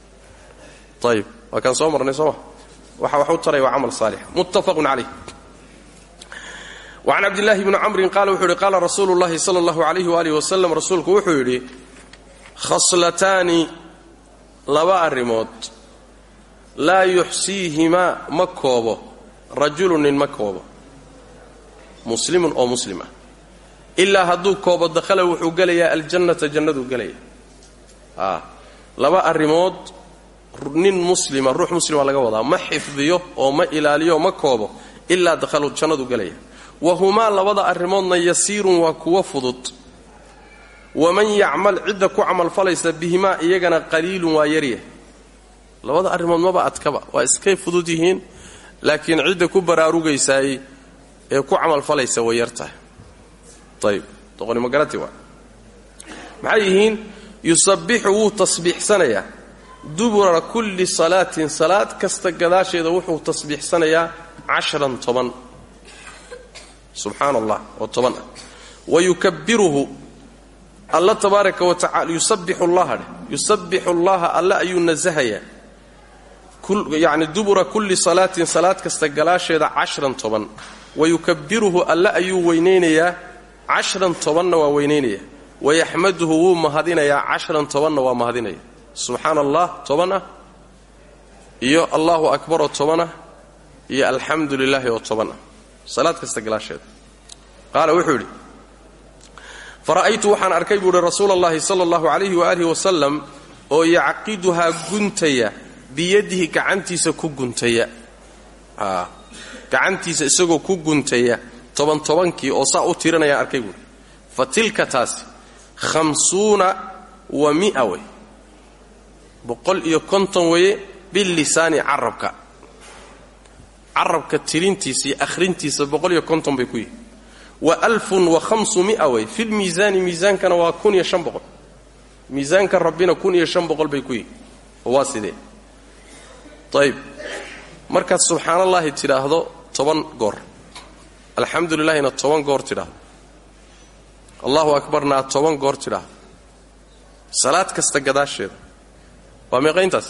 ayib waa kaan soo marnay sooma waxa wax u taraya waa camal saalix. Muttafaqun calayh. Wacan cabdillaahi bni camrin qaala wuxuu yidhi qaala rasuulu llahi sala allahu calayhi waalihi wasalam rasuulku wuxuu yidhi khaslataani laba arrimood laa yuxsiihimaa ma koobo rajulu nin ma koobo. Muslimun oo muslim ah. Ilaa hadduu koobo dakhala wuxuu gelayaa aljannata jannaduu gelaya a laba arrimood nin muslima ruux muslima laga wadaa. Ma xifdiyo oo ma ilaaliyo ma koobo ilaa dakhalu jannaduu gelaya wahumaa labada arrimoodna yasiirun waa kuwa fudud. Waman yacmal cidda ku camalfalaysa bihimaa iyagana qaliilun waa yarya labada arrimood maba adkaba waa iskay fudud yihiin laakiin cidda ku baraarugaysaay ee ku camalfalaysa way yar tahay. Ayib doqonimo garati waa? Maxay yihiin? Yusabbixu wuu tasbiixsanayaa. Dubura kulli salaatin salaad kasta gadaasheeda wuxuu tasbiixsanayaa cashran toban. Subxaan allah oo toban. Ah wa yukabbiruhu alla tabaaraka wa tacala yusabbixu llaha dheh. Yusabbixu allaha alle ayuu nasahayaa yacni dubura kulli salaatin salaad kasta galaasheeda cashran toban. Wa yukabbiruhu alle ayuu weynaynayaa cashran tobanna waa weynaynayaa wayaxmaduhu wuu mahadinayaa cashran tobanna waa mahadinaya. Subxaana allah toban ah iyo allahu akbar oo toban ah iyo alxamdu lilaahi oo toban ah salaad kasta galaasheeda qaala wuxuu yidhi fara'aytu waxaan arkay buu uhi rasuula allahi sala allahu calayhi waaalih wasalam oo yacqiduhaa guntaya biyadihi gacantiisa ku guntaya. Gacantiisa isagoo ku guntaya toban tobankii oo saa u tirinayaan arkay buuhi fa tilka taasi khamsuuna wa mia wey. Boqol iyo konton weeye bilisaani carabka. Carabka tirintiisa iyo akhrintiisa boqol iyo konton bay ku yihi wa alfun wa hamsu mia wey. Filmiisaani miisaankana waa kun iyo shan boqol. Miisaanka rabbina kun iyo shan boqol bay ku yihi waa sidee ayib markaad subxaan allaahi tidhaahdo toban goor. Alxamdu lilahina toban goor tidhaahdo. Allahu akbarna aad toban goor tidhaahdo. Salaad kasta gadaasheeda. Waa meeqayntaas?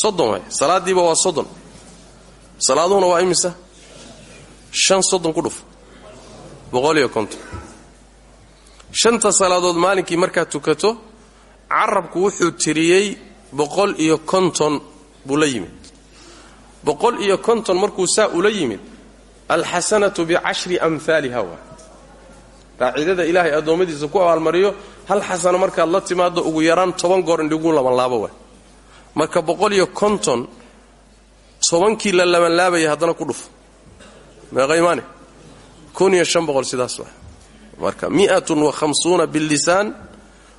Soddon waay salaaddiiba waa soddon. Salaaduhuna waa imisa? Shan soddon ku dhuf. Boqol iyo konton. Shanta salaadood maalinkii markaad tukato carabku wuxuu tiriyey boqol iyo konton buu la yimid. Boqol iyo konton markuu saa ula yimid alxasanatu bicashri amhaaliha waa. Qaacidada ilaahay addoommadiisa ku abaalmariyo hal xasano markaad la timaado ugu yaraan toban goor indhigu labanlaabo waa. Marka boqol iyo konton tobankii la labanlaabaya haddana ku dhufo. Meeqa imaane? Kun iyo shan boqol sidaas waa. Marka miatun wa hamsuuna billisaan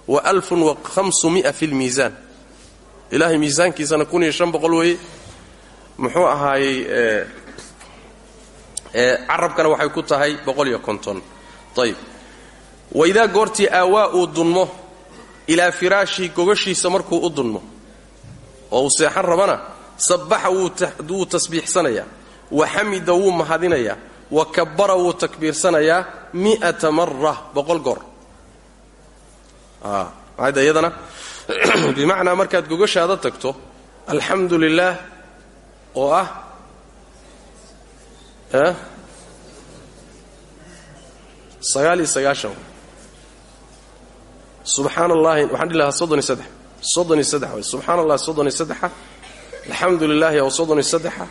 wa alfun wa hamsu mia fi lmiisaan ilaahay miisaankiisana kun iyo shan boqol weeye muxuu ahaayey carabkana waxay ku tahay boqol iyo konton. Ayib waidaa goortii aawaa uu dunmo ilaa firaashii gogashiisa markuu u dunmo oo uu seexan rabana sabbaxa wuu tasbiixsanayaa wa xamida wuu mahadinayaa wa kabbara wuu takbiirsanayaa mi'ata mara boqol goor. Maada iyadana bimacnaa markaad gogashaada tagto alxamdu lilaah oo ah sagaal iyo sagaashan. Subxaan allahi waxaan dhihi lahaa soddon iyo saddex soddon iyo saddex way subxaana soddon iyo saddexa. Alxamdu lilaahi oo soddon iyo saddexa.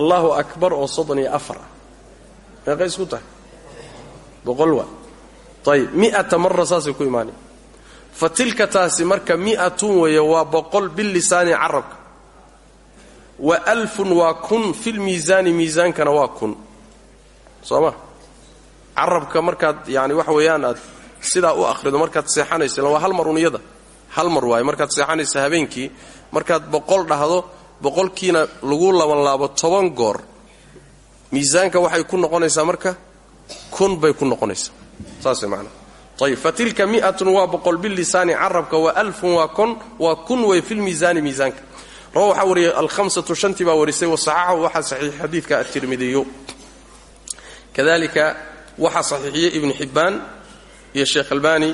Allahu akbar oo soddon iyo afar. Ah meeqay isku tahay? Boqol waa. Ayib mi'ata mara saasay ku imaanaya fa tilka taasi marka mi'atun weeye waa boqol bilisaani carabka. Wa alfun waa kun filmiisaani miisaankana waa kun. Soo ma carabka markaad yani waxa weeyaan aad sidaa u akhrido markaad seexanayso ila waa hal mar uniyada. Hal mar waaye markaad seexanayso habeenkii markaad boqol dhahdo boqolkiina lagu labanlaabo toban goor miisaanka waxay ku noqonaysaa marka kun bay ku noqonaysaa. Saasay macnaa ayib fa tilka mi'atun waa boqol bilisaani carabka wa alfun waa kon waa kun way filmiisaani miisaanka rawa waxaa wariyay alhamsatu shantii baa warisay wasaxaxahu waxaa saxiix xadiidka atirmidiyo kadalika waxaa saxiixiyey ibnu xibbaan iyo sheekh albani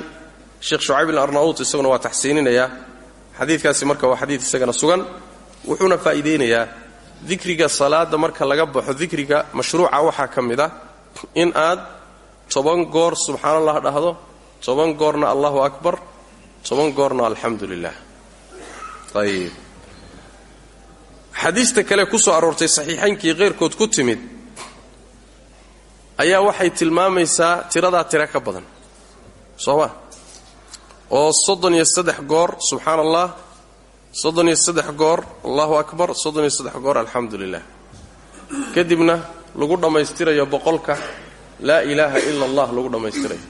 sheekh shucayb alarnaut isaguna waa taxsiininayaa xadiidkaasi marka waa xadiid isagana sugan wuxuuna faa'iideynayaa dikriga salaada marka laga baxo dikriga mashruuca waxaa ka mid ah in aad toban goor subxaan allah dhahdo toban goorna allahu akbar toban goorna alxamdu lilah ayib xadiista kale ku soo aroortay saxiixaynkii keyrkood ku timid ayaa waxay tilmaamaysaa tiradaa tiro ka badan. Soo ma? Oo soddon iyo saddex goor subxaan allah soddon iyo saddex goor allahu akbar soddon iyo saddex goor alxamdu lilah kadibna lagu dhammaystirayo boqolka laa ilaaha ila allah lagu dhammaystirayo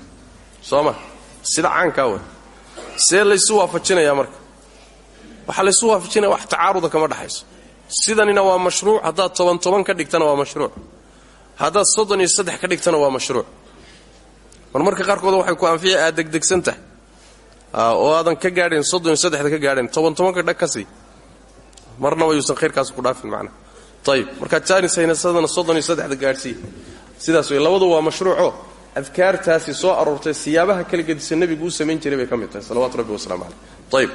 soo ma sida caankaa wey see laysu waafajinayaa marka. Waxaa laysu waafajinaya wax tacaaruda kama dhaxayso. Sidanina waa mashruuc haddaad toban ka dhigtana waa mashruuc. Haddaad soddon ka dhigtana waa mashruuc. Mar marka qaarkood waxay ku anfici aad degdegsan tahay. Oo aadan ka gaadhayn soddon ka gaadhayn toban tobanka dhag ka sii. Marnaba yuusan khayrkaas ku dhaafin macnaha ayib markaad jaanis haynasadana soddon iyo sidaas wey labadu waa mashruuco adkaartaasi soo aroortay siyaabaha kala gedisan nebigu u samayn jiray bay ka mid tahay salawatu rabbi wasalaamu caleyh ayib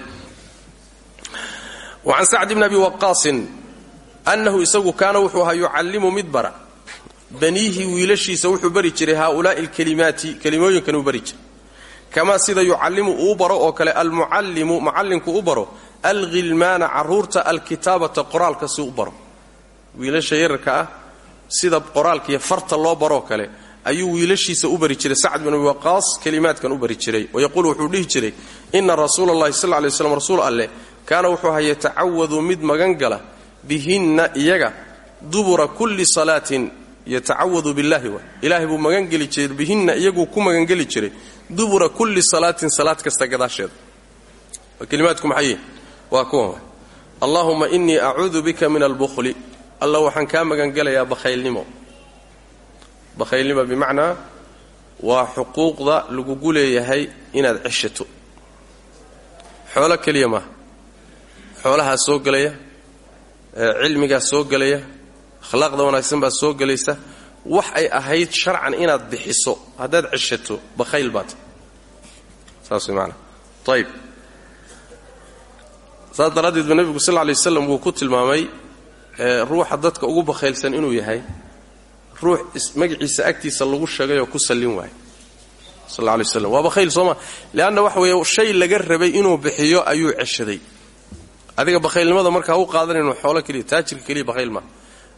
wa can sacd bni abi waqaasin annahu isagu kaana wuxuu ahaa yucallimu mid bara. Baniihi wiilashiisa wuxuu bari jiray haaulaa'i alkalimaati kelimooyinkan uu bari jiray. Kamaa sida yucallimu uu baro oo kale almucallimu mucallinku u baro alghilmaana carruurta alkitaabata qoraalka si u baro. Wiilasha yararka ah sida qoraalka iyo farta loo baroo kale ayuu wiilashiisa u bari jiray. Sacd bin abi waqaas kelimaadkan u bari jiray wayaquulu wuxuu dhihi jiray ina rasuula allahi sal slam rasuul alleh kaana wuxuu ahaa yatacawadu mid magan gala bihinna iyaga dubura kulli salaatin yatacawadu billahi wa. Ilaahay buu magangeli jiray bihinna iyaguu ku magangeli jiray dubura kulli salaatin salaad kasta gadaasheeda kelimaadku maxay? Waa kuwan wa allaahumma innii acuudu bika min albukhli. Alla waxaan kaa magangelayaa bakhaylnimo bakhaylnimo bimacnaa waa xuquuqda lagugu leeyahay inaad ceshato. Xoolo keliya maaha xoolahaa soo gelaya cilmigaa soo gelaya akhlaaqda wanaagsan baa soo gelaysa wax ay ahayd sharcan inaad bixiso haddaad ceshato bakhayl baata saas way maanaa ayib saas daraaddeed ba nebigu sal lay waslam wuu ku tilmaamay ruuxa dadka ugu bakhaylsan inuu yahay ruux magaciisa agtiisa lagu sheegay oo ku sallin waay sal lay waslam waa bakhayl sooma. Leanna waxa weeye shay laga rabay inuu bixiyo ayuu ceshaday. Adiga bakhaylnimada markaa u qaadanaynu xoolo keliya taajirka keliya bakhayl maa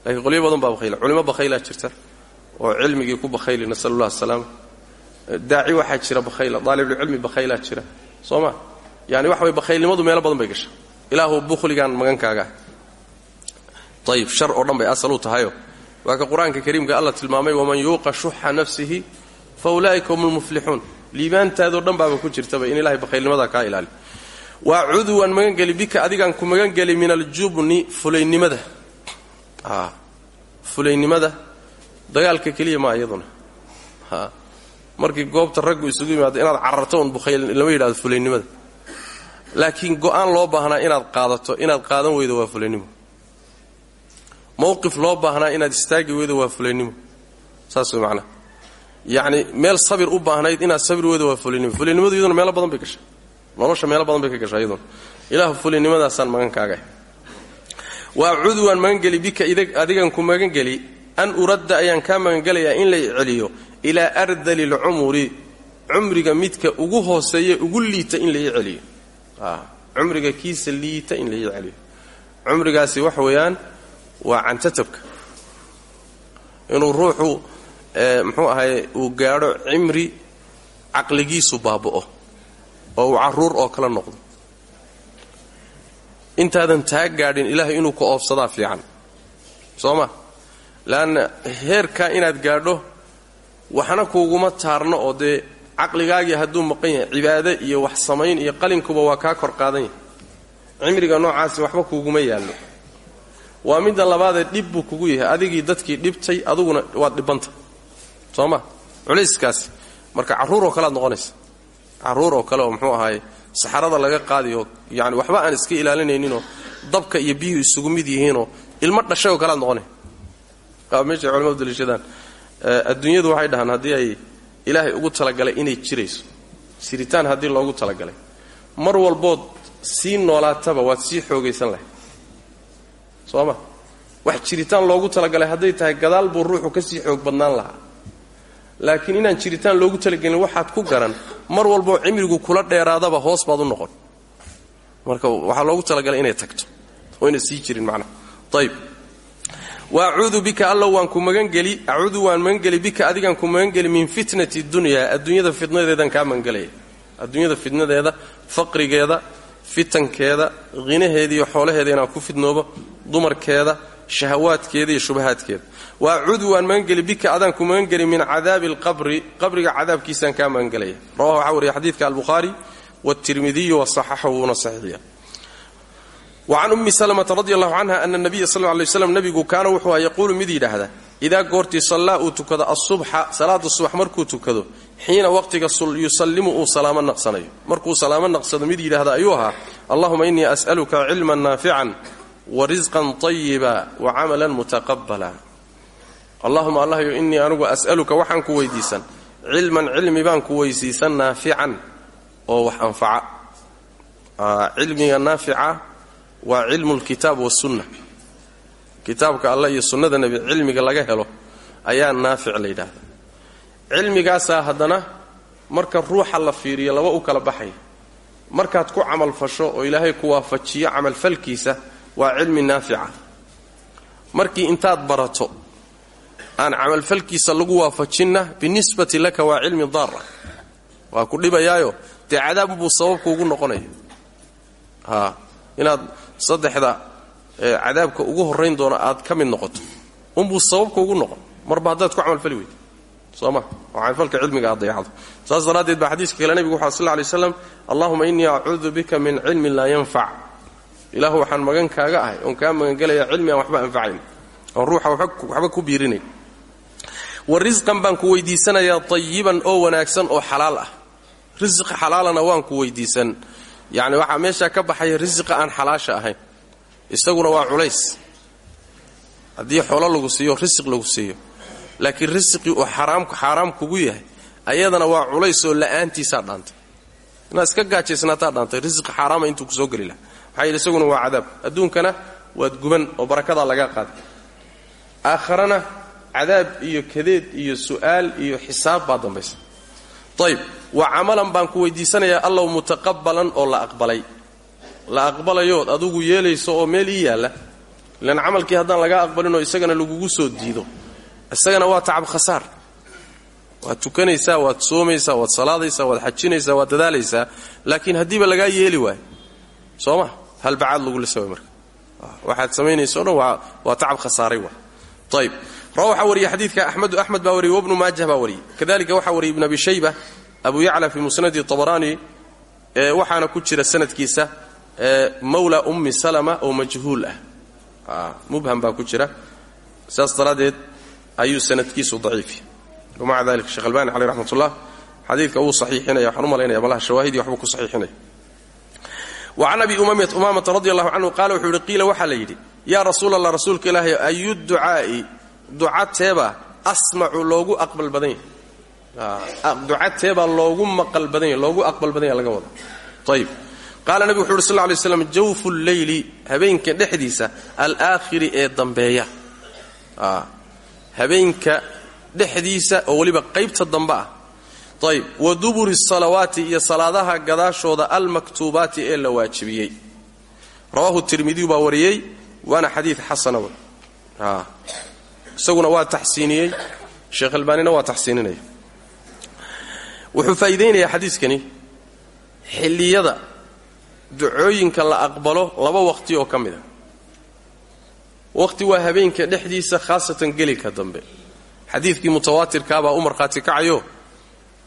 lakiin qolyo badan baa bakhayla culimo bakhaylaa jirta. Oo cilmigii ku bakhayli nasalullah asalaama daaci waxaa jira bakhayla daalibulcilmi bakhaylaa jira. Soo ma yani waxa way bakhaylnimadu meelo badan bay gasha. Ilaahu bukhligaan magankaaga. Ayib shar oo dhan bay asal u tahayo waa ka qur'aanka kariimka alla tilmaamay waman yuuqa shuxa nafsihi fa ulaa'ika hum lmuflixuun liibaantaadoo dhan baaba ku jirtaba in ilahay bakhaylnimadaa kaa ilaali. Waa cuduwan magangeli bika adigaan ku magangeli min aljubni fulaynimada fulaynimada dagaalka keliya maa iyaduna. Markii goobta raggu isugu yimaado inaad cararto un bukhayl lama yidhahdo fulaynimada laakiin go'aan loo baahnaa inaad qaadato inaad qaadan weydo waa fulaynimo mowqif loo baahnaa inaad istaagi weydo waa fulaynimo saas way macnaha yacni meel sabir u baahnayd inaad sabir weydo waa fulaynimo fulaynimadu iyaduna meelo badan bay gashay nolosha meelo badan bay ka gashaa iyaduna. Ilaahu fulaynimadaasaan magankaaga waa cudwan magangeli bika adigan ku magangeli an uradda ayaan kaa magangelayaa in lay celiyo. Ilaa ardali lcumuri cumriga midka ugu hooseeya ugu liita in lai celiyo. Cumriga kiisa liita in lai celiyo. Cumrigaasi waxa weeyaan waa cantatabka inuu ruuxu muxuu ahaye uu gaadho cimri caqligiisu baaba'o oo uu carruur oo kala noqdo. Intaadan taa gaadhin ilaahay inuu ka oobsadaa fiican. Soo ma? Leanna heerkaa inaad gaadho waxna kuuguma taarno oo dee caqligaagii hadduu maqan yahay cibaade iyo wax samayn iyo qalinkuba waa kaa kor qaadan yahay. Cimriga noocaasi waxba kuuguma yaallo waa midda labaadee dhib buu kugu yahay. Adigii dadkii dhibtay aduguna waad dhibanta. Soo ma? Culayskaasi. Marka carruur oo kalead noqonaysa. Carruur oo kale oo muxuu ahaaye saxarada laga qaadiyo yani waxba aan iska ilaalinayninoo dabka iyo biyuhu isugu mid yihiinoo ilmo dhashay oo kalead noqonay meeshay culamadu daliishadaan. Adduunyadu waxay dhahaan haddii ay ilaahay ugu talagalay inay jirayso siritaan haddii loogu talagalay. Mar walbood sii noolaataba waad sii xoogaysan lahay soo ma wax jiritaan loogu talagalay hadday tahay gadaal buu ruuxu ka sii xoog badnaan lahaa. Laakiin inaan jiritaan loogu talagelin waxaad ku garan mar walboo cimrigu kula dheeraadaba hoos baad u noqon. Marka waxaa loogu talagalay inay tagto oo ina sii jirin macnaha. Ayb wa acuudu bika allow waan ku magangeli acuudu waan magangeli bika adigaan ku magangeli min fitnati dunyaa adduunyada fitnadeedaan kaa magangelaya adduunyada fitnadeeda faqrigeeda fitankeeda hinaheeda iyo xoolaheeda inaan ku fidnoobo dumarkeeda shahawaadkeeda iyo shubahaadkeeda. Wa acuudu waan magangeli bika adaan ku magangeli min cadaabi alqabri qabriga cadaabkiisaan kaa magangelaya rawahu waxaa xadiidka albukhaari wاtirmidiyu wasaxaxahu wuuna saxiixiya wacan ummi salmata radi allahu canha ana nabiya sal ly slam nabigu kaana wuxuu yaquulu mid yidhaahda idaa goortii sallaa uu tukado asubxa salaada subax markuu tukado xiina waqtiga yusallimu uu salaamo naqsanayo. Markuu salaamo naqsado mid yidhaahda ayuu ahaa? Allahuma innii as'aluka cilman naafican wa risqan طayiba wa camalan mutaqabala allahuma allahyo innii anugu as'aluka waxaan ku weydiisan. Cilman cilmi baan ku weydiisan naafican oo wax anfaca. Cilmiga naafica waa cilmu lkitaab wasunna kitaabka allah iyo sunnada nebi cilmiga laga helo ayaa naafic la yidhaahda cilmigaasaa haddana marka ruuxa la fiiriyo laba u kala baxaya markaad ku camalfasho oo ilaahay ku waafajiyo camalfalkiisa waa cilmi naafica. Markii intaad barato aan camalfalkiisa lagu waafajinna binisbati laka waa cilmi daara. Waa ku dhibayaayo dee cadaabbuu sababkuugu noqonaya. Inaad saddexda cadaabka ugu horrayn doono aad ka mid noqoto. Unbuu sababka ugu noqon. Marba haddaad ku camalfali weyda soo ma oo camalfalka cilmiga aad saas daraaddeed baa xadiiska kale nebigu wuxu sal ly slam allahuma innii acuudu bika min cilmin laa yanfac ilaahu waxaan magan kaaga ahay oon kaa magangelayaa cilmi aan waxba anfacayn oon ruuxa waxba ku biirinayn wa risqan baan ku weydiisanayaa tayiban oo wanaagsan oo xalaal ah. Risqi xalaalana waan ku weydiisan. Yacni waxaa meeshaa ka baxaya risiqa aan xalaasha ahayn isaguna waa culays. Haddii xoolo lagu siiyo risiq lagu siiyo laakiin risiqii uu xaaraam kugu yahay ayadana waa culays oo la'aantiisaa dhaantay. Inaad iska gaajaysnaataa dhaantay risiq xaaraama intuu ku soo geli laha maxaa isaguna waa cadaab. Adduunkana waad guban oo barakadaa lagaa qaaday. Aakharana cadaab iyo kadeed iyo su'aal iyo xisaab baa dambaysa ayb wa camalan baan ku weydiisanayaa allow mutaqabalan oo la aqbalay. La aqbalayood adugu yeelayso oo meel ii yaalla. Ilaan camalkii haddaan lagaa aqbalinoo isagana lagugu soo diido isagana waa tacab khasaar. Waad tukanaysaa waad soomaysaa waad salaadaysaa waad xajinaysaa waad dadaalaysaa laakiin haddiiba lagaa yeeli waayo. Soo ma? Halbacaad lagu lisa way marka. Waxaad samaynayso dhan waa tacab khasaaray wa ayb rawa waxaa wariyey xadiidka axmedu axmed baa wariyey wabnu kadalika waxaa wariyey ibn abi shayba abu yacla fi musnadi طabrani waxaana ku jira sanadkiisa mawla ummi salama oo majhuul ah mubham baa ku jira. Saas daraaddeed ayuu sanadkiisu daciifya wamaca dalika sheekh albani caleyh raxmat ullah xadiidka wuu saxiixinaya waxaan u malaynaya malaha shawaahidii saxiixinaya. Wacan abi umaamata radi allahu canhu qaala wuxuu yihi qiila waxaa la yidhi yaa rasuul allah rasuulka ilaahay ayu ducaa'i duca teebaa loogu aqbal badan yahay duca loogu maqal badan yahy loogu aqbal badan yahay laga wada ayib qaala nebigu wuxu uhi sal ly slam jawfu lleyli habeenka dhexdiisa alaakhiri ee dambeeya habeenka dhexdiisa oo weliba qaybta dambe ah. Ayb wa duburi salawaati iyo salaadaha gadaashooda almaktuubaati ee la waajibiyey. Rawaahu tirmidiyu baa wariyey waana xadiid xasana wey isaguna waa taxsiiniyey. Sheekh albaanina waa taxsiininaya. Wuxuu faa'iidaynayaa xadiiskani. Xilliyada ducooyinka la aqbalo laba waqti oo ka mid a waqti waa habeenka dhexdiisa khaasatan gelinka dambe. Xadiidkii mutawaatirkaabaa u markhaati kacayo.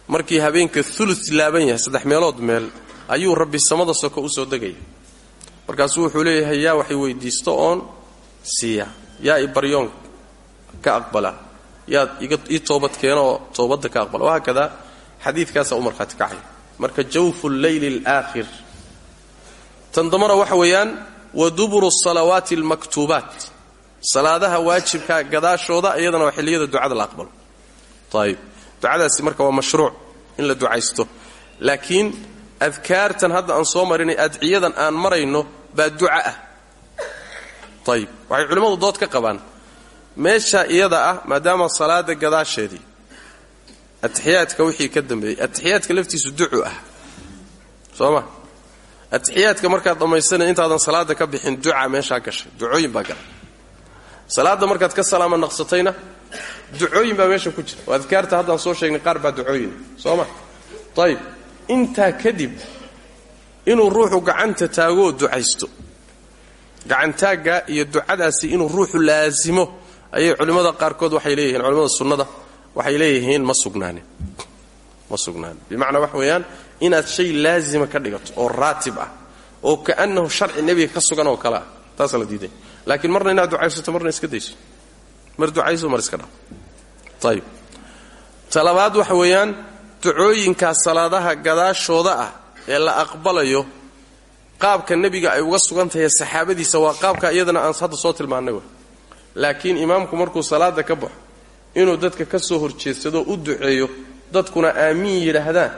Markii habeenka ulu laaban yahay saddex meelood meel ayuu rabbi samada soko u soo degaya markaasuu wuxuu leeyahay yaa waxay weydiisto oon siiya. Yaa i baryoon ka aqbala. Yaad ii toobad keeno oo toobadda ka aqbala. Wahaakadaa xadiidkaasaa u markhaati kacaya marka jawfu lleyli alaakhir. Tan dambana waxa weeyaan wa duburu salawaati almaktuubaat salaadaha waajibka gadaashooda iyadana waa xilliyada ducada la aqbalo. Ayib ducadaasi marka waa mashruuc in la ducaysto. Laakiin adkaartan hadda aan soo marinay adciyadan aan marayno baa duca ah. Ayib waxay culimmadu dood ka qabaan. Meesha iyada ah maadaama salaada gadaasheedii atixiyaadka wixii ka dambeeyey atixiyaadka laftiisu ducu ah. Soo ma atixiyaadka markaad dhammaysanay intaadan salaada ka bixin duca meeshaa gashay. Ducooyin baa galay salaada markaad ka salaama naqsatayna ducooyin baa meesha ku jira. Oo adkaarta haddaan soo sheegnay qaar baa ducooyin. Soo ma? Ayib intaa kadib inuu ruuxu gacanta taagoo ducaysto gacantaagga iyo ducadaasi inuu ruuxu laasimo ayay culimmada qaarkood waxay leeyihiin culimmada sunnada waxay leeyihiin ma sugnaanin. Ma sugnaanin. Bimacnaa wax weeyaan inaad shay laazima ka dhigato oo raatib ah oo kaannahu sharci nebiga ka sugan oo kale ah. Taasaa la diiday laakiin marna inaad ducaysato marna iska dayso mar ducayso mar iska dhao ayib talabaad waxa weeyaan ducooyinkaa salaadaha gadaashooda ah ee la aqbalayo qaabka nebiga ay uga sugan tahay saxaabadiisa waa qaabka iyadana aan hadda soo tilmaannay wa. Laakiin imaamku markuu salaada ka baxo inuu dadka ka soo horjeedsadoo u duceeyo dadkuna aamiin yidhaahdaan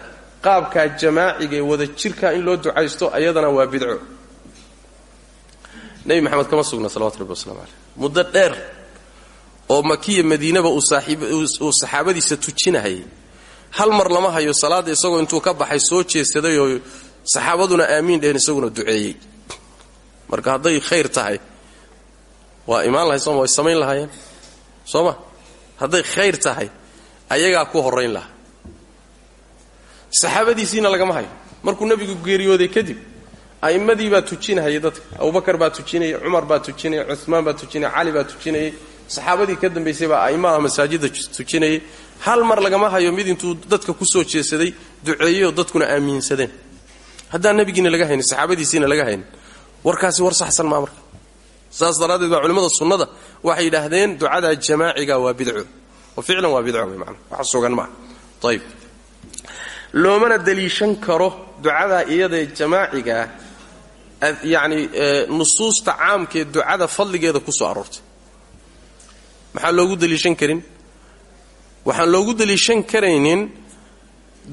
qaabkaa jamaaciga ee wada jirka in loo ducaysto ayadana waa bidco nebi maxamed kama sugna salawatu rabbi waslamu caleyh muddo dheer oo makiya madiinaba uu saxaabadiisa tujinahayay hal mar lama hayo salaadda isagoo intuu ka baxay soo jeesaday oo saxaabaduna aamiin dheheen isaguna duceeyey. Marka hadday khayr tahay waa imaan lahay sooma way samayn lahaayeen. Soo ma hadday khayr tahay ayagaa ku horrayn lahaa. Saxaabadiisiina lagama hayo. Markuu nebigu geeriyooday kadib a'immadii baa tujinahayay dadka. Abubakar baa tujinayay cumar baa tujinayay cumaan baa tujinayay cali baa tujinayay. Saxaabadii ka dambaysay baa a'immada masaajidda tujinayay. Hal mar lagama hayo mid intuu dadka ku soo jeesaday duceeyeyoo dadkuna aaminsadeen haddaan nebigiina laga haynin saxaabadiisiina laga haynin warkaasi war saxsan maa marka. Saas daraaddeed baa culimmada sunnada waxay yidhaahdeen ducada jamaaciga waa bidco. Oo ficlan waa bidco wey maana wax sugan maaha ayib loomana daliishan karo ducada iyadae jamaacigaa yacni nusuusta caamkee ducada fadligeeda ku soo aroortay. Maxaa loogu daliishan karin? Waxaan loogu daliishan karaynin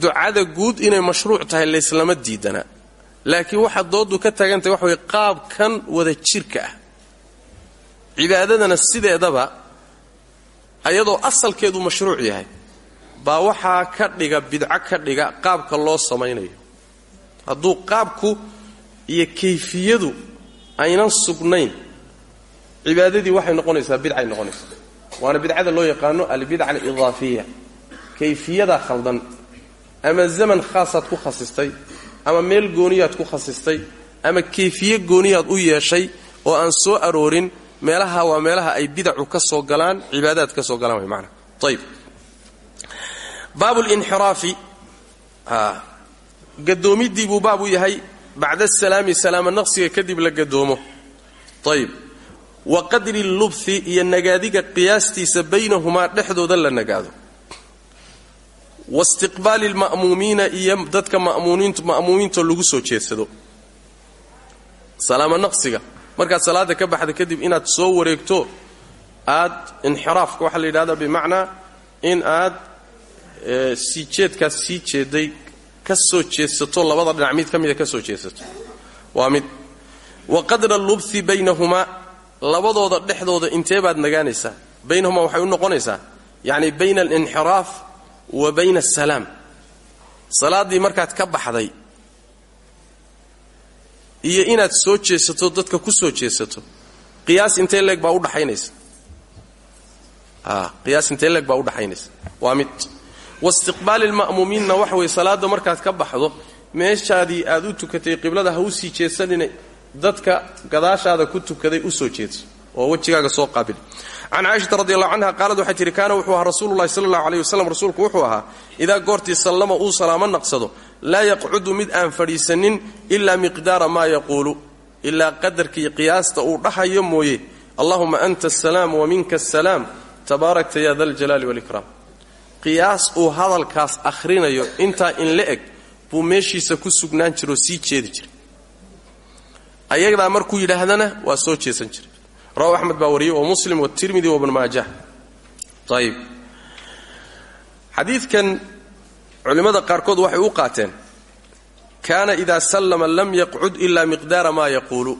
ducada guud inay mashruuc tahay layslama diidana. Laakiin waxaa doodu ka taagantahay waxa way qaabkan wada jirka ah. Cibaadadana sideedaba ayadoo asalkeedu mashruuc yahay. Baa waxaa ka dhiga bidco ka dhiga qaabka loo samaynayo. Hadduu qaabku iyo kayfiyadu aynan sugnayn cibaadadii waxay noqonaysaa bidcay noqonaysaa. Waana bidcada loo yaqaano albidca alidaafiya. Kayfiyadaa khaldan ama zaman khaasaad ku khasistay ama meel gooniyaad ku khasistay ama kayfiye gooniyaad u yeeshay oo aan soo aroorin meelaha waa meelaha ay bidacu ka soo galaan cibaadaad ka soo galaan way maanaa ayib baabu linxiraafi gadoomiddii buu baab u yahay bacda asalaami salaama naqsiga kadib la gadoomo. Ayib wa qadri lubthi iyo nagaadiga qiyaastiisa baynahumaa dhexdooda la nagaado. Waistiqbaali lma'muumiina iyo dadka ma'muumiinta lagu soo jeedsado. Salaama naqsiga. Markaad salaada ka baxda kadib inaad soo wareegto aad inxiraafka waxaa la yidhahdaa bimacnaa in aad sii jeedkaas sii jeeday ka soo labada dhinac mid ka mida ka soo waa mid wa qadra lubthi baynahumaa labadooda dhexdooda intee baad nagaanaysaa? Baynahumaa waxay u noqonaysaa yacni bayna alinxiraaf wa bayna asalaam salaaddii markaad ka baxday iyo inaad soo jeesato dadka ku soo jeesato qiyaas intee leeg baa udhaxaynaysa qiyaas intee leeg baa udhaxaynaysa waa mid waistiqbaali lma'muumiinna waxa weye salaadda markaad ka baxdo meeshaadii aad u tukatay qiblada ha u sii jeedsanina dadka gadaashaada ku tukaday u soo jeedso oo wejigaaga soo qaabil. Can caaishata radi allahu canha qaalad waxay tihi kaana wuxuu ahaa rasuululahi sala allahu wasalam rasuulku wuxuu ahaa idaa goortii sallama uu salaamo naqsado laa yaqcudu mid aan fadhiisanin ilaa miqdaara maa yaquulu. Ilaa qadarkii qiyaasta uu dhahayo mooye allahuma anta asalaam wa minka asalaam tabaarakta ya da ljalaali walikraam qiyaas uu hadalkaas akhrinayo intaa in la eg buu meeshiisa ku sugnaan jiroo sii jeedi jiray ayadaa markuu yidhaahdana waa soo jeesan jiray rawahu axmed baa wariyey wa muslim watirmidi wabnu maajah ayib xadiidkan culimmada qaarkood waxay u qaateen kaana idaa sallama lam yaqcud ilaa miqdaara maa yaquulu.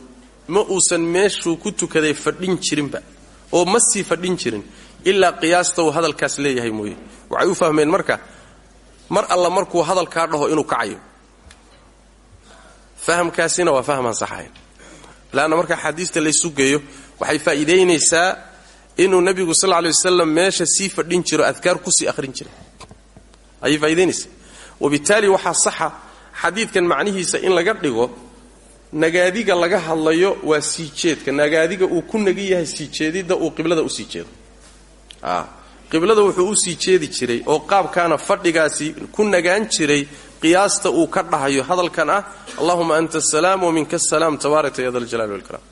Ma uusan meeshuu ku tukaday fadhin jirinba oo ma sii fadhin jirin ilaa qiyaasta uu hadalkaas leeyahay mooye waxay u fahmeen marka mar alla markuu hadalkaa dhaho inuu kacayo fahamkaasina waa fahmaan saxahayn laanna marka axaadiista laysu geeyo waxay faa'iidaynaysaa inuu nebigu sal lay wasalam meesha sii fadhin jiro adkaar ku sii akhrin jiray ayay faa'idaynaysaa wabitaali waxaa saxa xadiidkan macnihiisa in laga dhigo nagaadiga laga hadlayo waa sii jeedka. Nagaadiga uu ku nagi yahay sii jeedidda uu qiblada u sii jeedo qiblada wuxuu u sii jeedi jiray oo qaabkaana fadhigaasi ku nagaan jiray qiyaasta uu ka dhahayo hadalkan ah allahuma anta asalaam wa minka asalaam tabaarakta ya daljalaali walkraam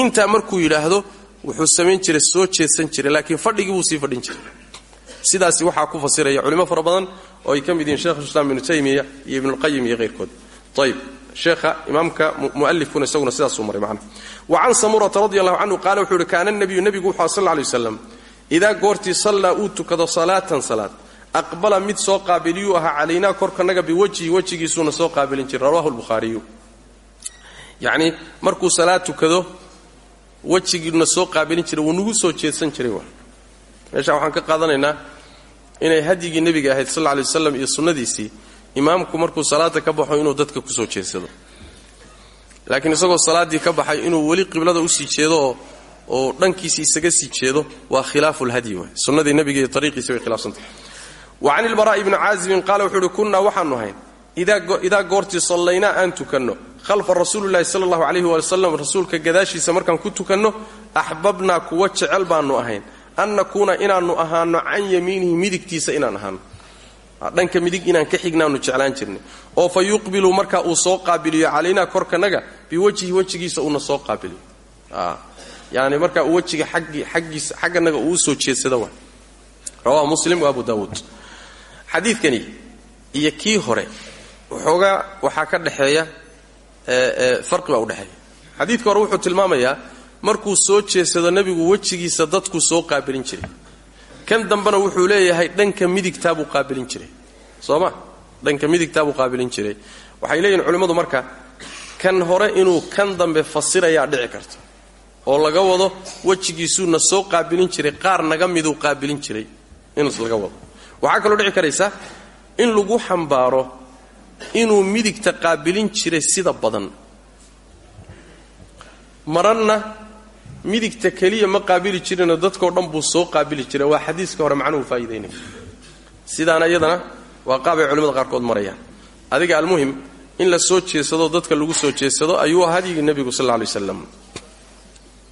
intaa markuu yidhaahdo wuxuu samayn jiray soo jeedsan jiray laakiin fadhigii wuu sii fadhin jiray. Sidaasi waxaa ku fasiraya culimo fara oo ay ka mid yihiin shekhulislaam ibnu taymiya iyo ibnulqayim iyo hayrkood ayb sheekha imaamka mu'alifkuna isaguna sidaasuu maray macna. Wa can samurata radi allahu canhu qaala wuxuu yihi kaana nabiyu nebigu wuxuu sal lay waslam idaa goortii sallaa uu tukado salaatan salaad aqbala mid soo qaabiliyuu ahaa calaynaa korkanaga biwajhi wejigiisuuna soo qaabilin jiray. Rawahu lbukhaariyu yacnii markuu salaad tukado wejigiina soo qaabilin jiray wuu nagu soo jeedsan jiray wa meesha waxaan ka qaadanaynaa inay hadyigii nebiga ahayd sal lay waslam iyo sunnadiisii imaamku markuu salaada ka baxo inuu dadka ku soo jeedsado. Laakiin isagoo salaaddii ka baxay inuu weli qiblada u sii jeedo oo dhankiisi isaga sii jeedo waa khilaafu lhadyi waay. Sunnadii nebiga iyo ariiqiisi way khilaafsantah wa can ilbaraa'i bni caazibin qaala wuxuu uhi kunnaa waxaanu ahayn idaa goortii sallaynaa aan tukanno. Khalfa rasuulilahi sala allahu calayhi wasalam rasuulka gadaashiisa ku tukanno axbabnaa kuwa jecel baannu ahayn. An nakuuna inaannu ahaano can yamiinihi midigtiisa inaan ahaano dhanka midig inaan ka xignaannu jeclaan jirnay. Oo fa marka uu soo qaabiliyo calaynaa korkanaga biwajhi wejigiisa uuna soo qaabiliyo yani markaa uu wejiga aggiisa xagganaga uu u soo jeedsado wa rawahu muslim wa abu daawuud xadiidkani iyo kii hore waxoogaa waxaa ka dhexeeya farqi baa udhexeeya xadiidka hore wuxuu tilmaamayaa markuu soo jeedsado nebigu wejigiisa dadku soo qaabilin jiray. Kan dambena wuxuu leeyahay dhanka midigtaabuu qaabilin jiray. Soo ma? Dhanka midigtaabuu qaabilin jiray. Waxay leeyihiin culimmadu marka kan hore inuu kan dambe fasirayaa dhici karto oo laga wado wejigiisuuna soo qaabilin jiray qaar naga miduu qaabilin jiray in laga wado. Waxaa kaloo dhici karaysa in lagu xambaaro inuu midigta qaabilin jiray sida badan. Maranna midigta keliya ma qaabili jirinoo dadkao dhan buu soo qaabili jiray. Waa xadiiska hore macnuhu faa'iidaynaya sidaana iyadana waa qaabay culimmada qaarkood marayaan. Adiga almuhim in la soo jeedsado dadka lagu soo jeedsado ayuu hadyigii nebigu sal lla lay waslam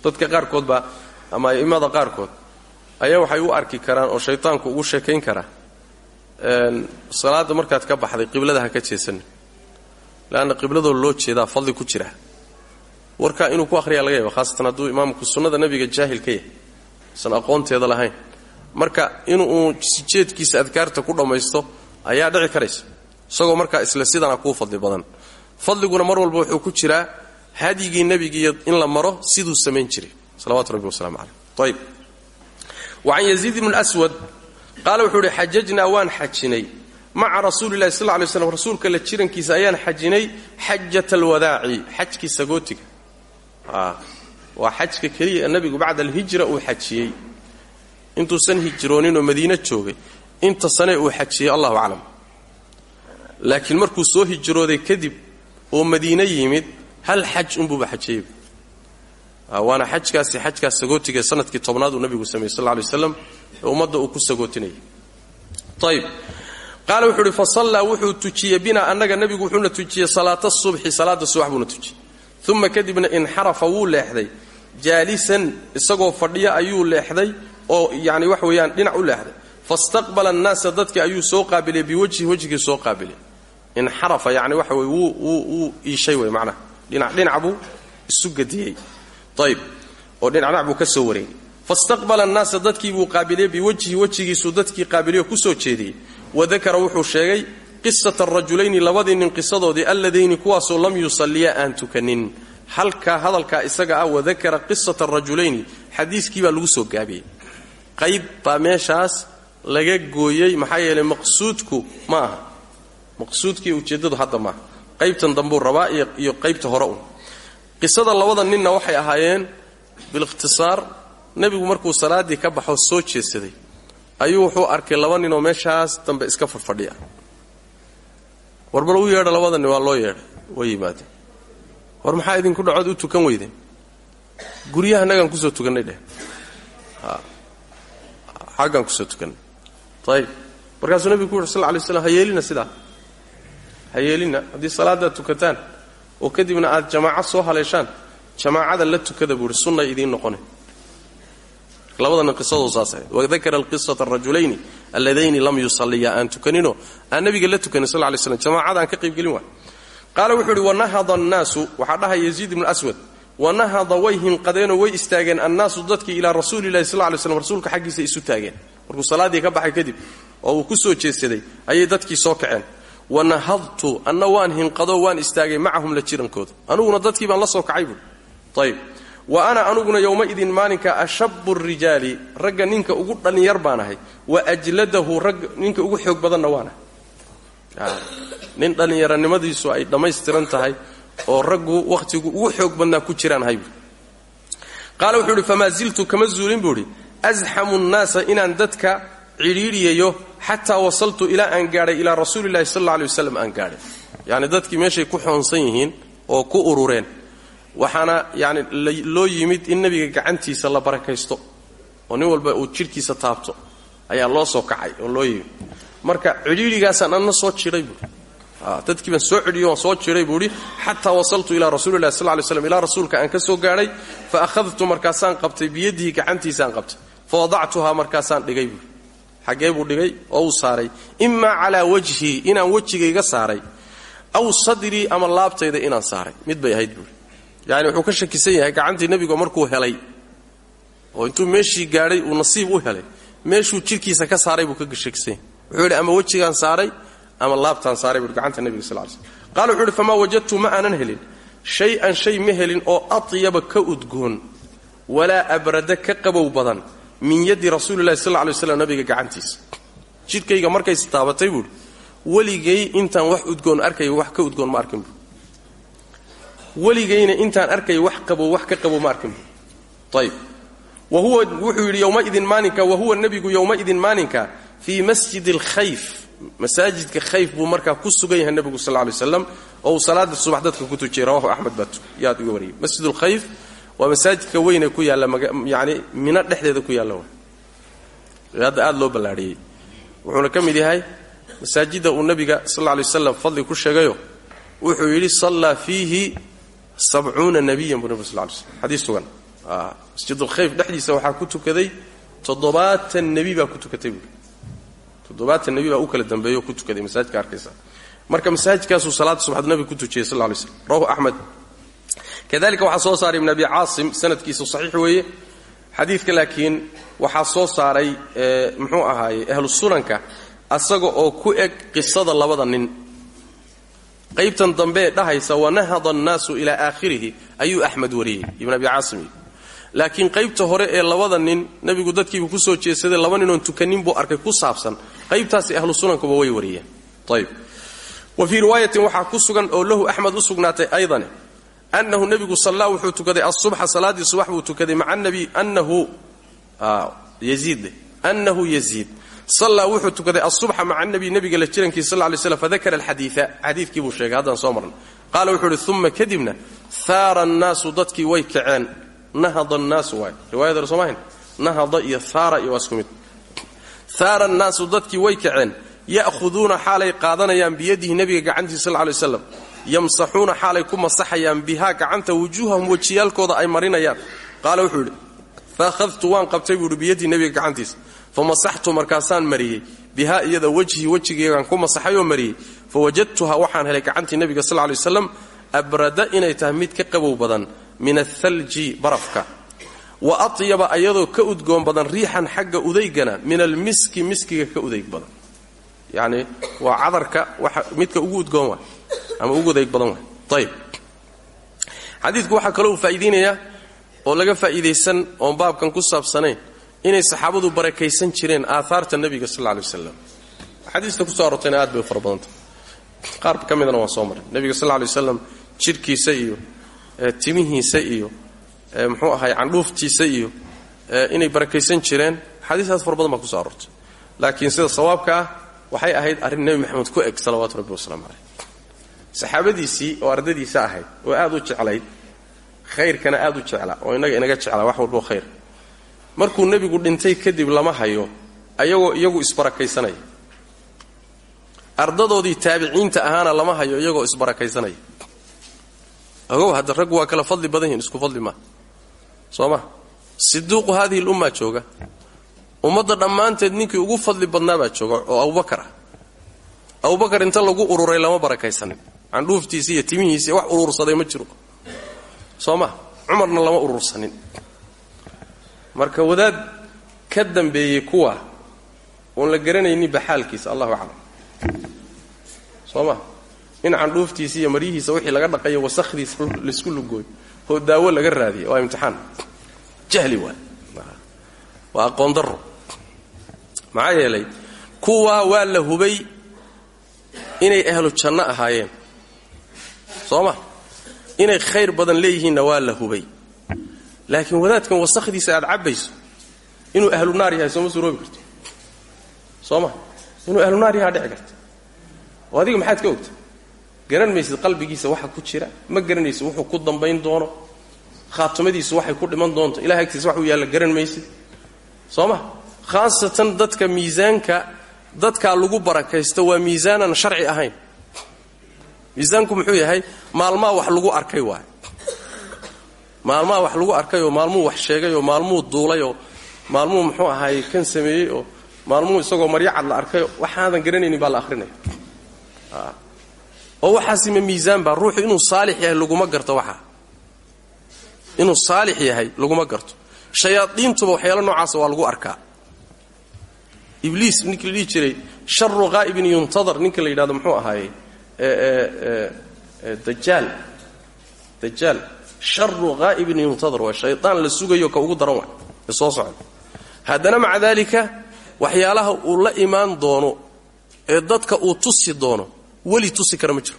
dadka qaarkood baa ama a'immada qaarkood ayaa waxay u arki karaan oo shaytaanku ugu sheekayn karaa salaadda markaad ka baxday qiblada ha ka jeesanin. Leanna qibladoo loo jeedaa fadli ku jira. Warkaa inuu ku akhriyaa laga yaaba haasatan hadduu imaamku sunnada nebiga jaahil ka yahay usan aqoonteeda lahayn. Marka inuu sijeedkiisa adkaarta ku dhammaysto ayaa dhici karaysa. Isagoo markaa isla sidana kuu fadli badan. Fadliguna mar walba wuxuu ku jiraa hadyigii nebigiiyo in la maro siduu samayn jiray. Salawatu rabbi wasalaamu caleyh ayb wa can yaziid ibni aswad qaala wuxuu ihi xajajnaa waan xajinay. Maca rasuulilahi sal lay slam rasuulka la jirankiisa ayaan xajinay xajat alwadaaci xajkii sagootiga. Waa xajka keliya nebigu bacda alhijra uu xajiyey. Intuusan hijrooninoo madiino joogay inta sane uu xajiyey allahu aclam. Laakiin markuu soo hijrooday kadib oo madiine yimid hal xaj unbuuba xajiyey? Waana xajkaasi xajkaas sagootiga sannadkii tobnaad uu nabigu sameeyey sal lay waslam ee uu ku sagootinayay ayb qaala wuxuu uhi fa sallaa wuxuu tujiyey binaa annaga nebigu wuxuuna tujiyey salaata subxi salaada subax buuna tujiyey. Uma kadibna inxarafa wuu leexday. Jaalisan isagoo fadhiya ayuu leexday oo yani wax weeyaan dhinac u leexday. Fastaqbala annaasa dadki ayuu soo qaabilay biwajhi wejhigii soo qaabilay inxarafa yani waxa wey wuu wuu iishay wey macnaha dhinac dhinac buu isu gadiyey. Ayb oo dhinac dhinac buu ka soo wareegay fastaqbala annaasa dadkii buu qaabilay biwajhi wejigiisuu dadkii qaabiliyo ku soo jeediyey. Wadakara wuxuu sheegay qisata rajulayni labadii nin qisadoodii alladayni kuwaasoo lam yusalliya aan tukanin. Halkaa hadalkaa isaga ah wadakara qisata rajulayni xadiiskii baa lagu soo gaabiyey. Qayb baa meeshaas laga gooyey maxaa yeelay maqsuudku ma aha. Maqsuudkii ujeeddadu hadda maaha qaybtan dambuu rabaa iyo qaybta hore un. Qisada labada ninna waxay ahaayeen bilikhtisaar nebigu markuu salaaddii ka baxo soo jeedsaday ayuu wuxuu arkay laba ninoo meeshaas dambe iska fadhfadhiya warbal u yeedha labada nin waa loo yeedhay way yimaadeen. War maxaa idinku dhacood u tukan weydeen guryaha nagaan ku soo tukannay dheh. Xaggaan ku soo tukannay ayib markaasuu nebigu ku yuri sal lay slam ha yeelina sidaa ha yeelina haddii salaadaad tukataan oo kadibna aad jamaaco soo haleeshaan jamaacada la tukada buu ihi sunnay idiin noqone labada nin qisadoo saas wadakara alqisata arajulayni alladayni lam yusalliya aan tukaninoo aan nabiga la tukanin sal lay slam jamaacada aan ka qaybgelin waay. Qaala wuxuu ihi wanahada annaasu waxaa dhahaya yaziid ibnu aswad wanahada way hinqadeenoo way istaageen annaasu dadkii ilaa rasuulilahi sal lay slam rasuulka xaggiisa isu taageen. Markuu salaaddii ka baxay kadib oo uu ku soo jeedsaday ayay dadkii soo kaceen wanahadtu anna waan hinqadoo waan istaagay macahum la jirankooda. Anuguna dadkii baan la soo kacay buui ayb wa ana anuguna yowmaidin maalinka ashabu rijaali ragga ninka ugu dhallinyar baan ahay. Wa ajladahu ragga ninka ugu xoog badanna waan ahay. Nin dhallinyaranimadiisu ay dhammaystiran tahay oo raggu wakhtigu ugu xoog badnaa ku jiraan ahay qaala wuxuu ihi ziltu kama zuulin? Buu idhi asxamu nnaasa inaan dadka cidhiidhiyayo xataa wasaltu ilaa aan gaadhay ilaa rasuulilahi sal alay waslam aan gaadhay yacni dadkii meeshay ku xoonsan yihiin oo ku urureen. Waxaana yani loo yimid in nebiga gacantiisa la barakaysto. Oo nin walba uu jidhkiisa taabto. Ayaa loo soo kacay oo loo yimid. Marka cidhiidhigaasaan anna soo jiray buui dadkii baan soo cidhiyo waan soo jiray buuhi xataa wasaltu ilaa rasuulilahi sal lay slam ilaa rasuulka aan ka soo gaadhay fa akhadtu markaasaan qabtay biyadihi gacantiisaan qabtay. Fa wadactuhaa markaasaan dhigay buui xaggee buu dhigay oo uu saaray. Imaa calaa wajhii inaan wejigayga saaray. Aw sadrii ama laabtayda inaan saaray. Mid bay ahayd buui yani wuxuu ka shakisan yahay gacantii nebigu markuu helay oo intuu meeshii gaadhay uu nasiib u helay meeshuu jidhkiisa ka saaray buu ka shakisan wuxuu ama wejigaan saaray ama laabtaan saaray buui gacanta nebiga sal ly slm qaala wuxuu yidhi famaa wajadtu ma aanan helin. Shay-an shay ma helin oo atyaba ka udgoon. Walaa abrada ka qabow badan min yadi rasuulilahi sal lay slam nabiga gacantiisa jidhkayga markays taabatay buui weligay intaan wax udgoon arkay wax ka udgoon ma arkin bu intaan arkay wax qabow wax ka qabow ma arkin bu wa huwa wuxuu yidhi yowmaidin maalinka wa huwa nebigu yowmaidin maalinka fii masjidi alkhayf masaajidka khayf buu markaa ku sugan yahay nebigu sal lay waslam oo uu salaada subax dadka ku tujiyay rawahu axmed baa yaad uga wariyay masjid lkhayf waa masaajidka weyne ku yaalla yani mino dhexdeeda ku yaalla hadda aada loo ballaadhiyey wuxuuna ka mid yahay masaajidda uu nebiga sal lla alay waslam fadli ku sheegayo wuxuu yidhi sallaa fiihi sabcuuna nabiyan buu nebig sal lay slm xadiis sugan. Masjidulkhayf dhexdiisa waxaa ku tukaday toddobaatan nebi baa ku tukatay buui toddobaatan nebi baa u kala dambeeyo ku tukaday masaajidka arkaysa. Marka masaajidkaasuu salaada subaxd nabiga ku tujiyey sal lay slm rawahu axmed kadalika waxaa soo saaray ibn abi caasim sanadkiisu saxiix weeye. Xadiidka laakiin waxaa soo saaray muxuu ahaaye ahlu sunanka asaga oo ku eg qisada labada nin. Qaybtan dambe dhahaysa wanahada annaasu ilaa aakhirihi ayuu axmed wariyey ibn abi caasim. Laakiin qaybta hore ee labada nin nebigu dadkiibuu ku soo jeedsaday laba ninoon tukanin buu arkay ku saabsan. Qaybtaasi ahlu sunankuba way wariyeen. Ayb wa fii riwaayatin waxaa ku sugan oo lahu anahu nebigu sallaa wuxuu tukaday asubxa salaaddii subax buu tukaday maca nabi anahu yaziid anahu yaziid sallaa wuxuu tukaday asubxa maca nabi nebiga la jirankiisa sal lay slam fadakara alxadiia xadiidkii buu sheegay haddaan soo marnay qaala wuxuu uhi uma kadibna haara annaasu dadkii way kaceen nahada annaasu waay riwaayada soomahan nahada iyo haara iyo waa isku mid haara dadkii way kaceen ya'huduuna xaalay qaadanayaan biyadihi nebiga gacantiisa sal lay waslam yamsaxuuna xaalay ku masaxayaan bihaa gacanta wujuuhahum wejiyaalkooda ay marinayaan. Qaala wuxuu yidhi faahadtu waan qabtay buuhi biyadii gacantiisa. Fa masaxtu markaasaan mariyey bihaa iyada wejhii wejigeygaan ku masaxay oo mariyey. Fa wajadtuhaa waxaan helay gacantii nebiga sal lay waslam abrada inay tahay mid ka qabow badan min athalji barafka. Wa atyaba ayadoo ka udgoon badan riixan xagga udaygana min almiski miskiga ka udayg badan yacni waa cadarka midka ugu udgoon waay ama ugu udayg badan waay ayib xadiidku waxaa kaloo uu faa'iideynayaa oo laga faa'iidaysan oon baabkan ku saabsanayn inay saxaabadu barakaysan jireen aahaarta nebiga sal lay waslam axaadiista ku soo arortayna aad bay u fara badanta qaar ka midana waan soo maray. Nebiga iyo timihiisa iyo muxuu ahay candhuuftiisa iyo inay barakaysan jireen. Axaadiistaas fara badan baa kuso aroortay laakiin sida sawaabka ah waxay ahayd arrin nebi maxamed ku eg salawaatu rabbi wasalaamu caleyh saxaabadiisii oo ardadiisa ahayd oo aad u jeclayd khayrkana aad u jeclaa oo innaga inaga jeclaa wax walboo khayr. Markuu nebigu dhintay kadib lama hayo ayagoo iyagu isbarakaysanaya. Ardadoodii taabiciinta ahaana lama hayo iyagoo isbarakaysanaya. Ogow hadda raggu waa kala fadli badan yihiin isku fadli maaha soo ma? Siduuqu haadihi lummaa jooga. Ummadda dhammaanteed ninkii ugu fadli badnaabaa jooga oo abubakar ah. Abubakar inta lagu ururay lama barakaysanin candhuuftiisi iyo timihiisi wax urursaday ma jiro. Soo ma cumarna lama urursanin. Marka wadaad ka dambeeyey kuwa oon la garanaynin baxaalkiisa allahu aclam. Soo ma in candhuuftiisa iyo maryihiisa wixii laga dhaqayo wasakdiisa laysku lugooyo oo daawo laga raadiya waa imtixaan. Jahli waay. Waa aqoon darro. Maxaa yeelay kuwaa waa la hubay inay ahlu janno ahaayeen soo ma inay khayr badan leeyihiinna waa la hubay. Laakiin wadaadkan wasakhdiisa aad cabbayso inuu ahlu naar yahay sooma suroobi karto. Soo ma inuu ahlu naar yahaa dhici karta oo adiga maxaad ka ogta? Garan maysid qalbigiisa waxa ku jira ma garanaysid wuxuu ku dambayn doono khaatumadiisu waxay ku dhiman doonto ilahay agtiisa waxuu yaalla garan maysid. Soo ma khaasatan dadka miisaanka dadkaa lagu barakaysto waa miisaanan sharci ahayn miisaanku muxuu yahay maalmaa wax lagu arkay waay. Maalmaa wax lagu arkay oo maalmuu wax sheegay oo maalmuu duulay oo maalmuu muxuu ahaay kan sameeyey oo maalmuu isagoo maryo la arkay waxaadan garanaynin baa la ahrinaya oo waxaasima miisaan baa ruuxu inuu saalix yahay laguma garto waxaa inuu saalix yahay laguma garto. Shayaadiintuba waxyaalo noocaasa waa lagu arkaa. Ibliis ninkii la jiray sharu qaa'ibin yuntadar ninka la yidhahdo muxuu ahaaye dajaal dajaal sharu qaa'ibin yuntadar waa shaytaan la sugayo ka ugu daran waa. Ee soo socda. Haddana maca daalika waxyaalaha uu la imaan doono ee dadka uu tusi doono weli tusi kara ma jiro.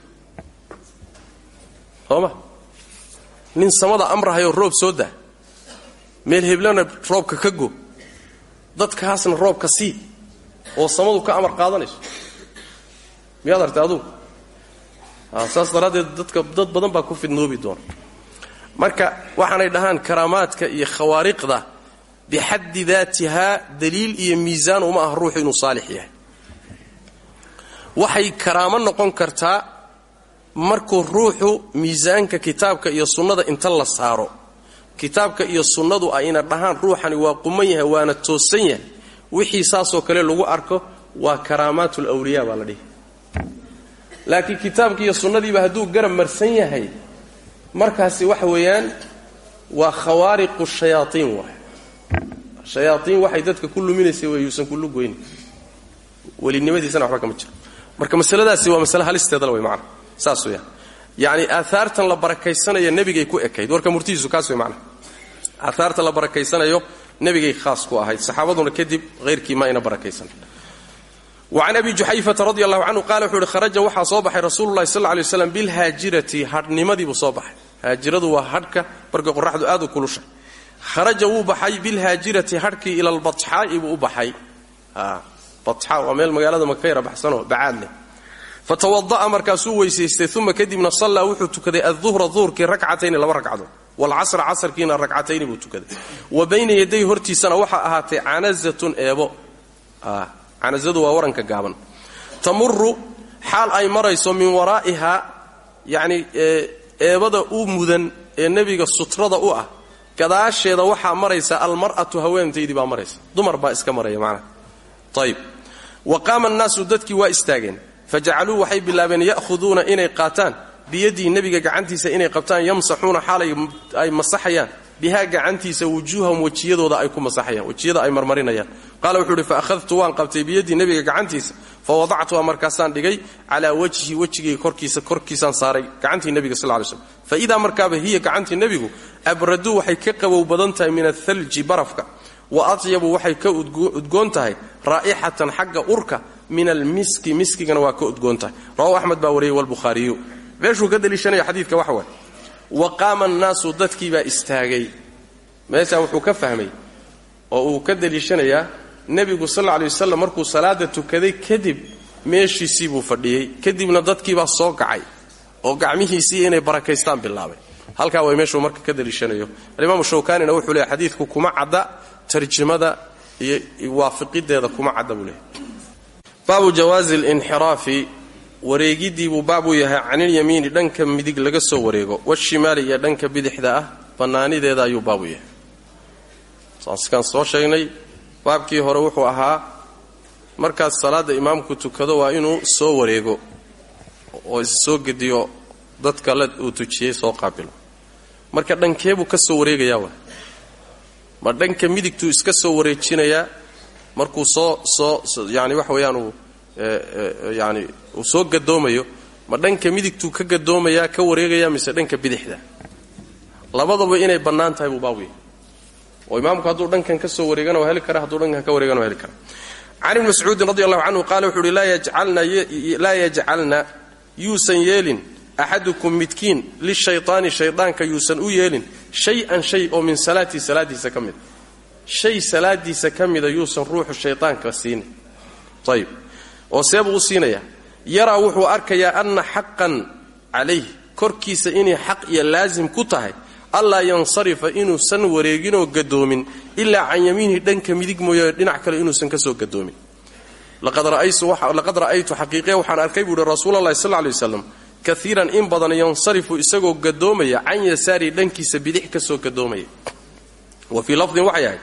Soo ma nin samada amrahayoo roob soo daa. Meel heblana roobka ka go. Dadkaasna roobka sii. Oo samadu ka amar qaadanayso. Miyaad artay adugu saas daraaddeed dadka dad badan baa ku fidnoobi doona marka waxaanay dhahaan karaamaadka iyo khawaariqda bixaddi daatihaa daliil iyo miisaan uma ah ruuxu inuu saalix yahay. Waxay karaamo noqon kartaa markuu ruuxu miisaanka kitaabka iyo sunnada inta la saaro. Kitaabka iyo sunnadu ayna dhahaan ruuxani waa quman yahay waana toosan yahay. Wixii saasoo kale lagu arko waa karaamaatul awliyaa baa la dhihi laakiin kitaabki iyo sunnadiiba hadduu garab marsan yahay markaasi waxa weeyaan waa khawaariqu shayaaiin waay. Shayaaiin waxay dadka ku luminaysay wey yuusan ku lugoyn welinimadiisana waxba kama jiro. Marka masaladaasi waa masale halisteedala wey macana saas weeyaan yacni aahaartan la barakaysanaya nebigay ku ekayd. Warka murtihiisu kaas wey macana aahaarta la barakaysanayo nebigay khaas ku ahayd. Saxaabaduna kadib hayrkii ma ayna barakaysan wacan abi juxayfata radi allahu canhu qaala wuxuu ihi kharaja waxaa soo baxay rasuululahi sal lay waslam bilhaajirati hadhnimadiibuu soo baxay haajiradu waa hadhka markay qoraxdu aad u kulusha kharaja wuu baxay bilhaajirati hadhkii ila albatxaa'i buu u baxay batxaa waa meel magaalada makayra baxsanoo bacaad leh fatawada'a markaasuu weysaystay uma kadibna sallaa wuxuu tukaday adduhra duhurkii rakcatayni laba ragcadood waalcasra casarkiina ragcatayni buu tukaday wa bayna yaday hortiisana waxaa ahaatay canazatun canazadu waa waranka gaaban. Tamuru xaal ay marayso min waraa'ihaa yacni eebada u mudan ee nebiga sutrada u ah gadaasheeda waxaa maraysa almar'atu haweentaydii baa maraysa. Dumar baa iska maraya macnaha ayib wa qaama annaasu dadkii waa istaageen fajacaluu waxay bilaabeen ya'huduuna inay qaataan biyadii nebiga gacantiisa inay qabtaan yamsaxuuna xaalay ay masaxayaan bihaa gacantiisa wujuuhahum wejiyadooda ay ku masaxayaan wejiyada ay marmarinayaan. Qaala wuxuu uhi fa ahadtu waan qabtay biyadii nebiga gacantiisa. Fa wadactuha markaasaan dhigay calaa wajhi wejigayga korkiisa korkiisaan saaray gacantii nebiga sal ly slm fa idaa markaaba hiya gacantii nebigu abraduu waxay ka qabow badan tahay min athalji barafka. Wa atyabu waxay ka udgoon tahay raa'ixatan xagga urka min almiski miskigana waa ka udgoon tahay. Rawahu axmed baa wariyey walbukhaariyu meeshuu ka deliishanaya xadiidka waxa wa qaama annaasu dadkiibaa istaagay. Meeshaa wuxuu ka fahmay oo uu ka deliishanayaa nebigu sal lla lay wasalam markuu salaada tukaday kadib meeshiisii buu fadhiyey kadibna dadkiibaa soo kacay oo gacmihiisii inay barakaystaan bilaabay. Halkaa way meeshuu marka ka deliishanayo. Alimaamu shawkaanina wuxuu leeyahy xadiidku kuma cadda tarjimada iyo waafiqideeda kuma cadda buu leeyahy baabu jawaazi linxiraafi wareegiddii buu baab u yahay canilyamiini dhanka midig laga soo wareego washimaali iyo dhanka bidixda ah bannaanideeda ayuu baab u yahay. Saaskaan soo sheegnay baabkii hore wuxuu ahaa markaas salaadda imaamku tukado waa inuu soo wareego oo issoo gediyo dadka la uu tujiyey soo qaabilo. Marka dhankeebuu ka soo wareegayaa wa ma dhanka midigtuu iska soo wareejinayaa markuu soo soo yani waxa weeyaan uu yani uu soo gadoomayo ma dhanka midigtuu ka gadoomayaa ka wareegaya mise dhanka bidixda? Labadaba inay bannaan tahay buu baabu yahay oo imaamku hadduu dhankan ka soo wareegana waa heli kara hadduu dhankan ka wareegana waa heli kara. Can ibni mascuudin radi allahu canhu qaala wuxu uhi laa yajcalna yuusan yeelin axadukum midkiin lishaytaani shaydaanka yuusan u yeelin shay-an shay oo min salaatii salaadiisa ka mida shay salaadiisa ka mida yuusan ruuxu shaydaanka siinin ayib oo seebuu u yaraa wuxuu arkayaa anna xaqan calayh korkiisa inay xaq iyo laasim ku tahay. Allaa yansarifa inuusan wareeginoo gadoomin ilaa can yamiinihi dhanka midig mooye dhinac kale inuusan ka soo gadoomin laqad ra'aytu xaqiiqe waxaan arkay buu uhi rasuulalahi sal lay waslam kaiiran in badan yansarifu isagoo gadoomaya can yasaarihi dhankiisa bidix ka soo gadoomaya wa fii lafdin waxay ahayd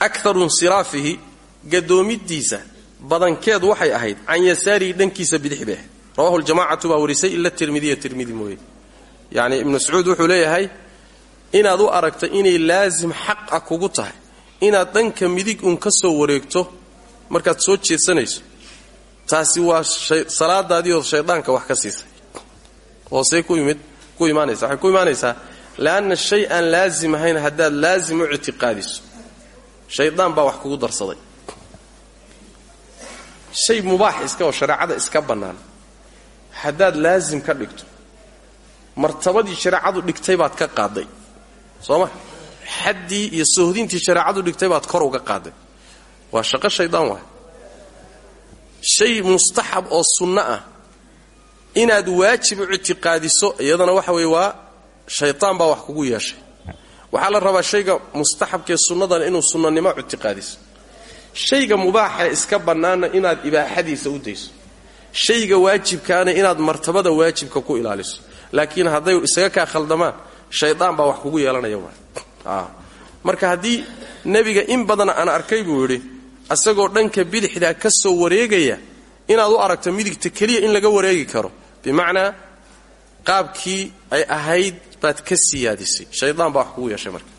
akaru insiraafihi gadoomidiisa badankeed waxay ahayd can yasaarihi dhankiisa bidix bay ahayd rawahu ljamacatu baa warisay ila tirmidiya tirmidi mooye. Yani ibnu mascuud wuxuu leeyahay inaad u aragto inay laasim xaq ah kugu tahay inaad dhanka midig uun ka soo wareegto markaad soo jeedsanayso taasi waa salaadaadii oo shaydaanka wax ka siisay. Hoosey ku yimid ku imaanaysa ku imaanaysaa leanna shay aan laasim ahayn haddaad laasim u ictiqaadiso shaydaan baa wax kugu darsaday shay mubaax iska oo shareecada iska bannaan. Haddaad laasim ka dhigto martabadii shareecadu dhigtay baad ka qaaday. Soo ma? Xaddii iyo sohdintii shareecadu dhigtay baad kor uga qaaday. Waa shaqo shaydaan waay. Shay mustaxab oo sunno ah. Inaad waajib u ictiqaadiso iyadana waxa weye waa shaydaan baa wax kugu yeeshay. Waxaa la rabaa shayga mustaxabkaee sunnadana inuu sunnanimo ictiqaadiso shayga mubaaxee iska bannaanna inaad ibaaxadiisa u dayso. Shayga waajibkaana inaad martabada waajibka ku ilaaliso. Laakiin hadday isaga kaa khaldamaan shaydaan baa wax kugu yeelanaya waa marka haddii nebiga in badan aan arkay buu yidhi isagoo dhanka bidixdaa ka soo wareegaya inaad u aragto midigta keliya in laga wareegi karo bimacnaa qaabkii ay ahayd baad ka siyaadisay. Shaydaan baa wax kugu yeeshay marka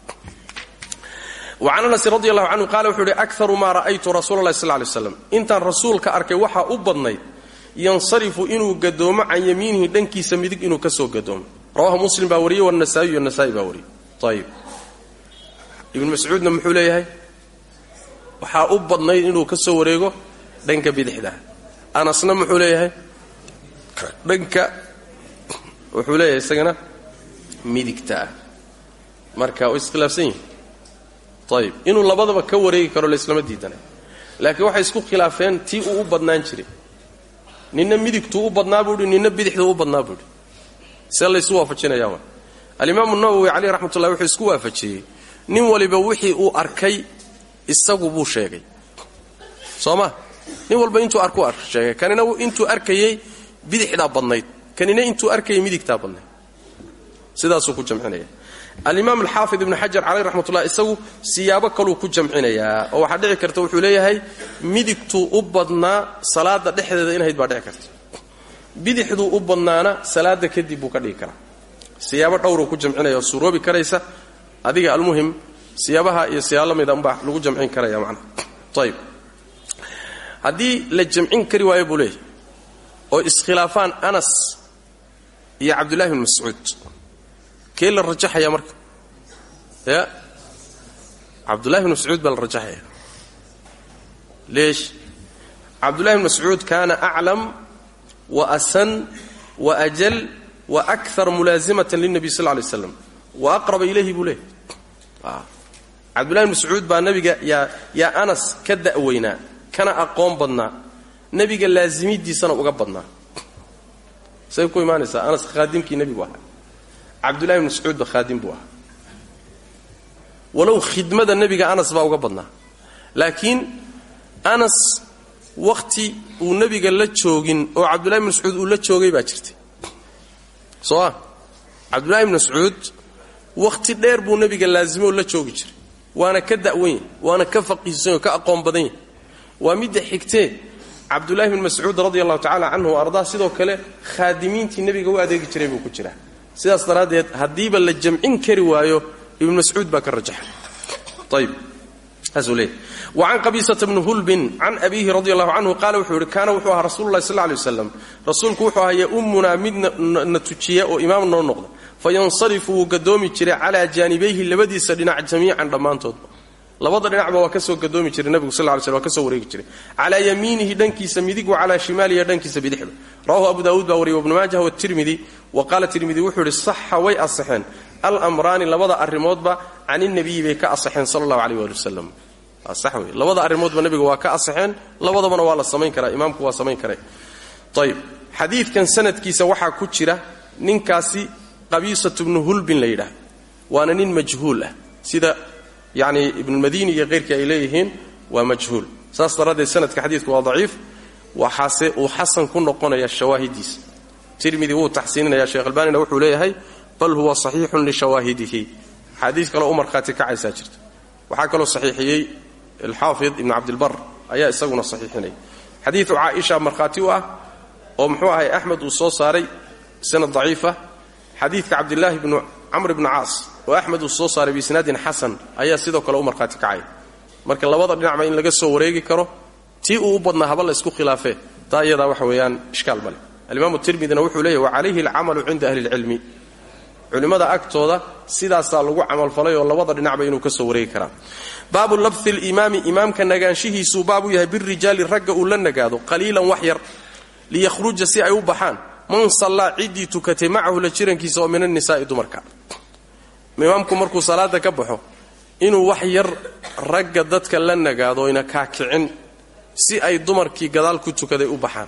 wacan anas radi allahu canhu qaala wuxuu ihi akaru maa ra'aytu rasuula allahi sal lay slam intaan rasuulka arkay waxaa u badnayd yansarifu inuu gadoomo can yamiinihi dhankiisa midig inuu ka soo gadoomo rawahu muslim baa wariyey wanasaa'iy nasaai baa wariyey ayib ibnu mascuudna muxuu leeyahay waxaa u badnayd inuu ka soo wareego dhanka bidixdaa anasna muxuu dhanka wuxuu leeyahay isagana midigta marka way iskhilaafsan yihiin ayib inuu labadaba ka wareegi karo laislama diidana. Laakiin waxay isku khilaafeen tii uu u badnaan jiray. Ninna midigtuu u badnaa buuhi ninna bidixduu u badnaa buuhi see laysu waafajinaya wa. Alimaamu nawowi caleyh raxmatullahi wuxuu isku waafajiyey. Nin waliba wixii uu arkay isagu buu sheegay. Soo ma? Nin walba intuu arku sheegay. Kanina intuu arkayey bidixdaa badnayd. Kanina intuu arkayay midigtaa badnayd. Sidaasuu ku jamcinaya alimaam alxaafid ibnu xajar caleyh raxmatullah isagu siyaabo kaluu ku jamcinayaa oo waxaa dhici karta wuxuu leeyahay midigtuu u badnaa salaada dhexdeeda inahayd baa dhici karta. Bidixduu u badnaana salaada kadib buu ka dhigi karaa. Siyaabo dhowruu ku jamcinaya oo suuroobi karaysa adiga almuhim siyaabaha iyo siyaabo la mida lagu jamcin karaya macnaha ayib haddii la jamcin kari waayo buu leeyahy oo iskhilaafaan anas iyo cabdullahi bn mascuud kee la rajaxaya marka? Ya? Cabdullahi bn mascuud baa la rajaxaya. Leesh. Cabdullahi bn mascuud kaana aclam wa asan wa ajal wa akar mulaasimatan lilnabiy sal lay slam wa aqraba ilayhi buu leeyahy cabdullahi bn mascuud baa nabiga yaa yaa anas ka da'weynaa kana aqoon badnaa. Nebiga laasimidiisana uga badnaa. Say ku imaanaysaa anas khaadimkii nebigu ahaa cabdullahi bn mascuudba khaadim buu ahaa. Walow khidmada nebiga anas baa uga badnaa. Laakiin anas wakhti uu nebiga la joogin oo cabdullahi bn mascuud uu la joogay baa jirtay. Soo ah. Cabdullahi bn mascuud wakhti dheer buu nebiga laasimo oo la joogi jiray. Waana ka da'wan waana ka faqiihsan oo ka aqoon badan yahy waa midda xigtee cabdullahi bn mascuud radi allahu tacala canhu ardaa sidoo kale khaadimiintii nebiga u adeegi jiray buu ku jiraa sidaas daraaddeed haddiiba la jamcin kari waayo ibn mascuud baa ka rajaxa ayb saasuu leeyahy wa can qabiisata bni hulbin can abiihi radi allahu canhu qaala wuxuu yihi kaana wuxuu ahaa rasulu llahi sal ly waslam rasuulku wuxuu ahaa yaumunaa mid na tujiya oo imaam noo noqda fayansarifu wuu gadoomi jiray calaa jaanibayhi labadiisa dhinac jamiican dhammaantoodba labada dhinacba waa ka soo gadoomi jiray nabigu sal ly sl waa ka soo wareegi jiray. Calaa yamiinihi dhankiisa midig wa calaa shimaalihi dhankiisa bidixda. Rawahu abu daawuud baa wariyay wabnu maajah watirmidi wa qaala tirmidi wuxuu yidhi saxa way asaxeen alamraani labada arrimoodba can inabiyi bay ka asaxeen sala allahu aleyh waali wasalam labada arrimoodba nabiga waa ka asaxeen labadabana waa la samayn karaa imaamku waa samayn kare ayb xadiidkan sanadkiisa waxaa ku jira ninkaasi qabiisatu bnu hulbin la yidhaah waana nin majhuul ah. Sida yacni ibnulmadiini iyo keyrkii ay leeyihiin waa majhuul. Saas daraaddeed sanadka xadiidku waa daciif. Waxaase uu xasan ku noqonaya shawaahidiisa. Tirmidi wuu taxsiininaya sheekh albaanina wuxuu leeyahay bal huwa saxiixun lishawaahidihi axaadiis kaleo u markhaati kacaysaa jirta. Waxaa kaloo saxiixiyey alxaafid ibnu cabdilbar ayaa isaguna saxiixinaya xadiidu caaisha markhaati u ah oo muxuu ahay axmed uu soo saaray sanad daciifa xadiidka cabdilaahi bnu camr bni caas oo axmed uu soo saaray biisnaadin xasan ayaa sidoo kale u markhaati kacaya marka labada dhinacba in laga soo wareegi karo tii uu u badnaa haba la isku khilaafee taa iyadaa waxa weeyaan ishkaal male alimaamu tirmidina wuxuu leeyahy wa calayhi alcamalu cinda ahli lcilmi culimmada agtooda sidaasaa lagu camalfalay oo labada dhinacba inuu ka soo wareegi karaa. Baabu labhi limaami imaamka nagaanshihiisuu baab u yahay birijaali ragga uu la nagaado qaliilan wax yar liyakhruja si ay u baxaan man sallaa ciddii tukatay macahu la jirankiisa oo min annisaa'i dumarka. Imaamku markuu salaada ka baxo inuu wax yar ragga dadka la nagaado oyna kaakicin si ay dumarkii gadaal ku tukaday u baxaan.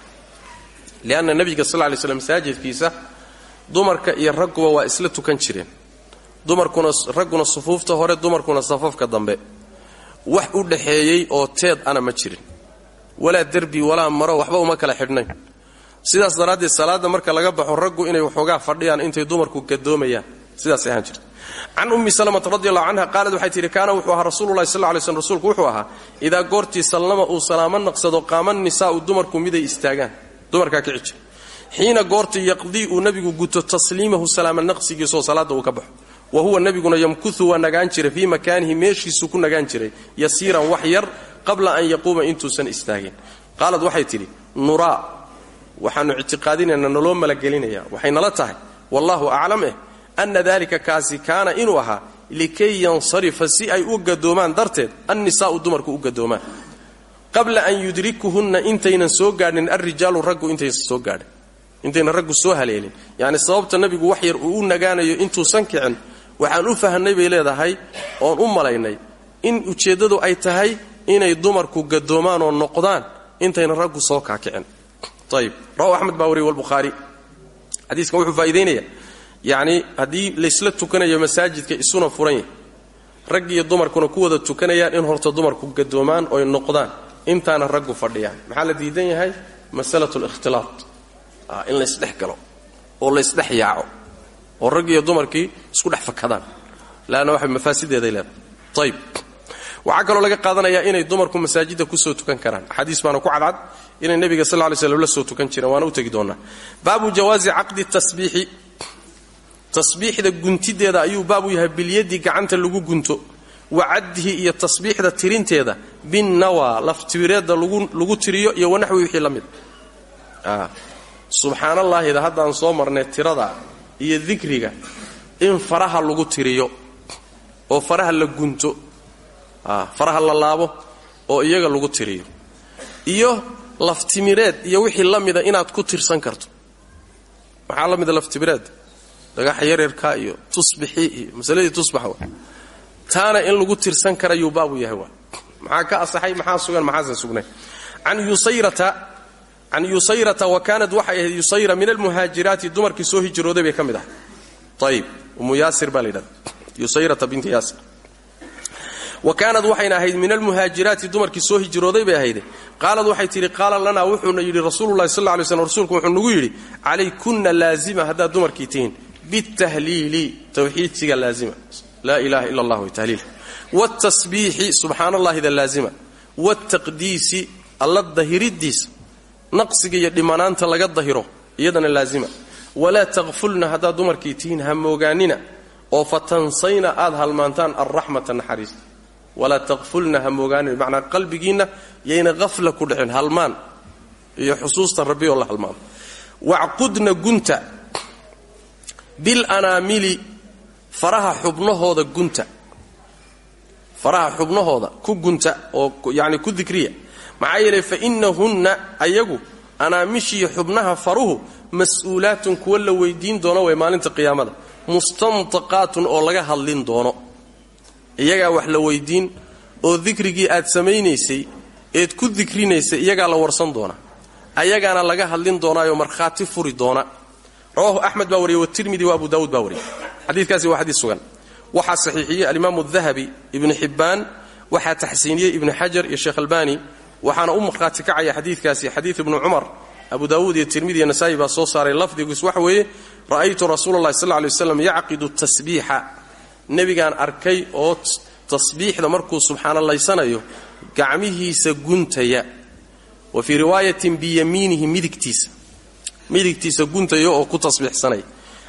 Lianna nebiga sal ly slam masaajidkiisa dumarka iyo ragguba waa isla tukan jireen. Dumarkuna ragguna sufuufta hore dumarkuna safafka dambe. Wax u dhaxeeyey oo teed ana ma jirin. Walaa derbi walaa maro waxba uma kala xidhnayn sidaas daraaddeed salaadda marka laga baxo raggu inay waxoogaa fadhiyaan intay dumarku gadoomayaan. Sidaasay ahaan jirta can ummi salamata radi allahu canha qaalad waxay tidhi kaana wuxuu ahaa rasuululahi sal lay slm rasuulku wuxuu ahaa idaa goortii sallama uu salaamo naqsado qaama nisaa'u dumarku miday istaagaan. Dumarkaa kici jira xiina goortii yaqdii uu nebigu guto tasliimahu salaama naqsigiisoo salaadda uu ka baxo. Wa huwa nebiguna yamkuhu waa nagaan jiray. Fii makaanihi meeshiisuu ku nagaan jiray. Yasiiran wax yar qabla an yaquuma intuusan istaagin. Qaalad waxay tidhi nuraa waxaannu ictiqaadinaynaa naloo malagelinaya waxay nala tahay. Wallaahu aclam eh anna daalika kaasi kaana inuu ahaa likay yansarifa si ay u gadoomaan darteed annisaa'u dumarku u gadoomaan. Qabla an yudrikuhunna intaynan soo gaadhin alrijaalu raggu intaysan soo gaadhin intaynan raggu soo haleelin. Yacni sababta nebigu wax yar uu u nagaanayo intuusan kicin waxaan u fahnay bay leedahay oon u malaynay in ujeeddadu ay tahay inay dumarku gadoomaan oo noqdaan intaynan raggu soo kaakicin ayib rawahu axmed baa wariy walbukhaari xadiiskan wuxuu faa'idaynaya yacni haddii laysla tukanayo masaajidka isuna furan yahay rag iyo dumarkuna ku wada tukanayaan in horta dumarku gadoomaan oy noqdaan intaana raggu fadhiyaan. Maxaa la diidan yahay? Masalatu likhtilaat in laysdhex galo oo laysdhex yaaco oo raggi iyo dumarkii isku dhex fakadaan. Leanna waxay mafaasideeday leedahay. Ayb waxaa kaloo laga qaadanayaa inay dumarku masaajidda ku soo tukan karaan. Axaadiis baana ku cadcad inay nebiga sal lay slm la soo tukan jireen waana u tegi doonaa. Baabu jawaazi caqdi tasbiixi. Tasbiixda guntideeda ayuu baab u yahay bilyadi gacanta lagu gunto wa caddihi iyo tasbiixda tirinteeda binnawa laftibireedda lagu tiriyo iyo wanaxwi wixii la mid. Subxaanallaahida haddaan soo marnay tirada iyo dikriga in faraha lagu tiriyo oo faraha la gunto faraha la laabo oo iyaga lagu tiriyo. Iyo laftimireed iyo wixii la mida inaad ku tirsan karto. Maxaa la mida laftimireed dhagaxa yaryarka iyo tusbixii iyo tusbaxa wa taana in lagu tirsan karayuu baabu yahay waa. Maxaa ka asaxay maxaa sugan? Maxaasan sugnay? Can yusayrata can yusayrata wa kaanad waxay yusayra min almuhaajiraati dumarkii soo hijrooday bay ka mid ahay ayib umu yaasir baa la yidhahda yusayrata binti yaasir. Wa kaanad waxayna ahayd min almuhaajiraati soo hijrooday bay ahayde qaalad waxay tidhi qaala lanaa wuxuuna yidhi rasuululahi sal lay slm rasuulku wuxuu nagu yidhi calaykunna laazima haddaad dumarkii tihiin bitahliili tawxiidsiga laazima. Laa ilaha ila allah tahliil wtasbiixi subxaan allahida laazima. Wtaqdiisi alla dahiridiisa. Naqsiga iyo dhimanaanta laga dahiro iyadana laazima. Walaa taqfulna haddaad dumarkii tihiin ha oo fatansayna aad halmaantaan alraxmata naxariista walaa taqfulna ha moogaanina bimacnaa qalbigiinna yayna qafla ku dhicin halmaan. Iyo xusuusta rabbi oo la halmaamo wacqudna gunta. Bilanaamili faraha xubnahooda gunta. Faraha xubnahooda ku gunta oo yani ku dikriya maxaa yeelay fa innahunna ayagu anaamishiiyo xubnaha faruhu mas'uulaatun kuwa la weydiin doono way maalinta qiyaamada. Mustantaqaatun oo laga hadlin doono iyagaa wax la weydiin oo dikrigii aad samaynaysay eed ku dikrinaysay iyagaa la warsan doona. Ayagaana laga hadlin doonaayo markhaati furi doona. Rawahu axmed baa wariyey watirmidi wa abu daawuud baa wariyey. Xadiikaasi waa xadiis sugan. Waxaa saxiixiyey alimaamu dahabi ibnu xibbaan waxaa taxsiiniyey ibnu xajar iyo sheekh albani waxaana u markhaati kacaya xadiidkaasi xadiid ibnu cumar. Abu daawuud iyo tirmidi iyo nasaa'i baa soo saaray lafdigiis. Waxa weeye ra'aytu rasuula allahi sal lay waslam yacqidu tasbiixa nebigaan arkay oo tasbiixda markuu subxaanalaysanayo gacmihiisa guntaya. Wa fii riwaayatin biyamiinihi midigtiisa. Midigtiisa guntaya oo ku tasbiixsanaya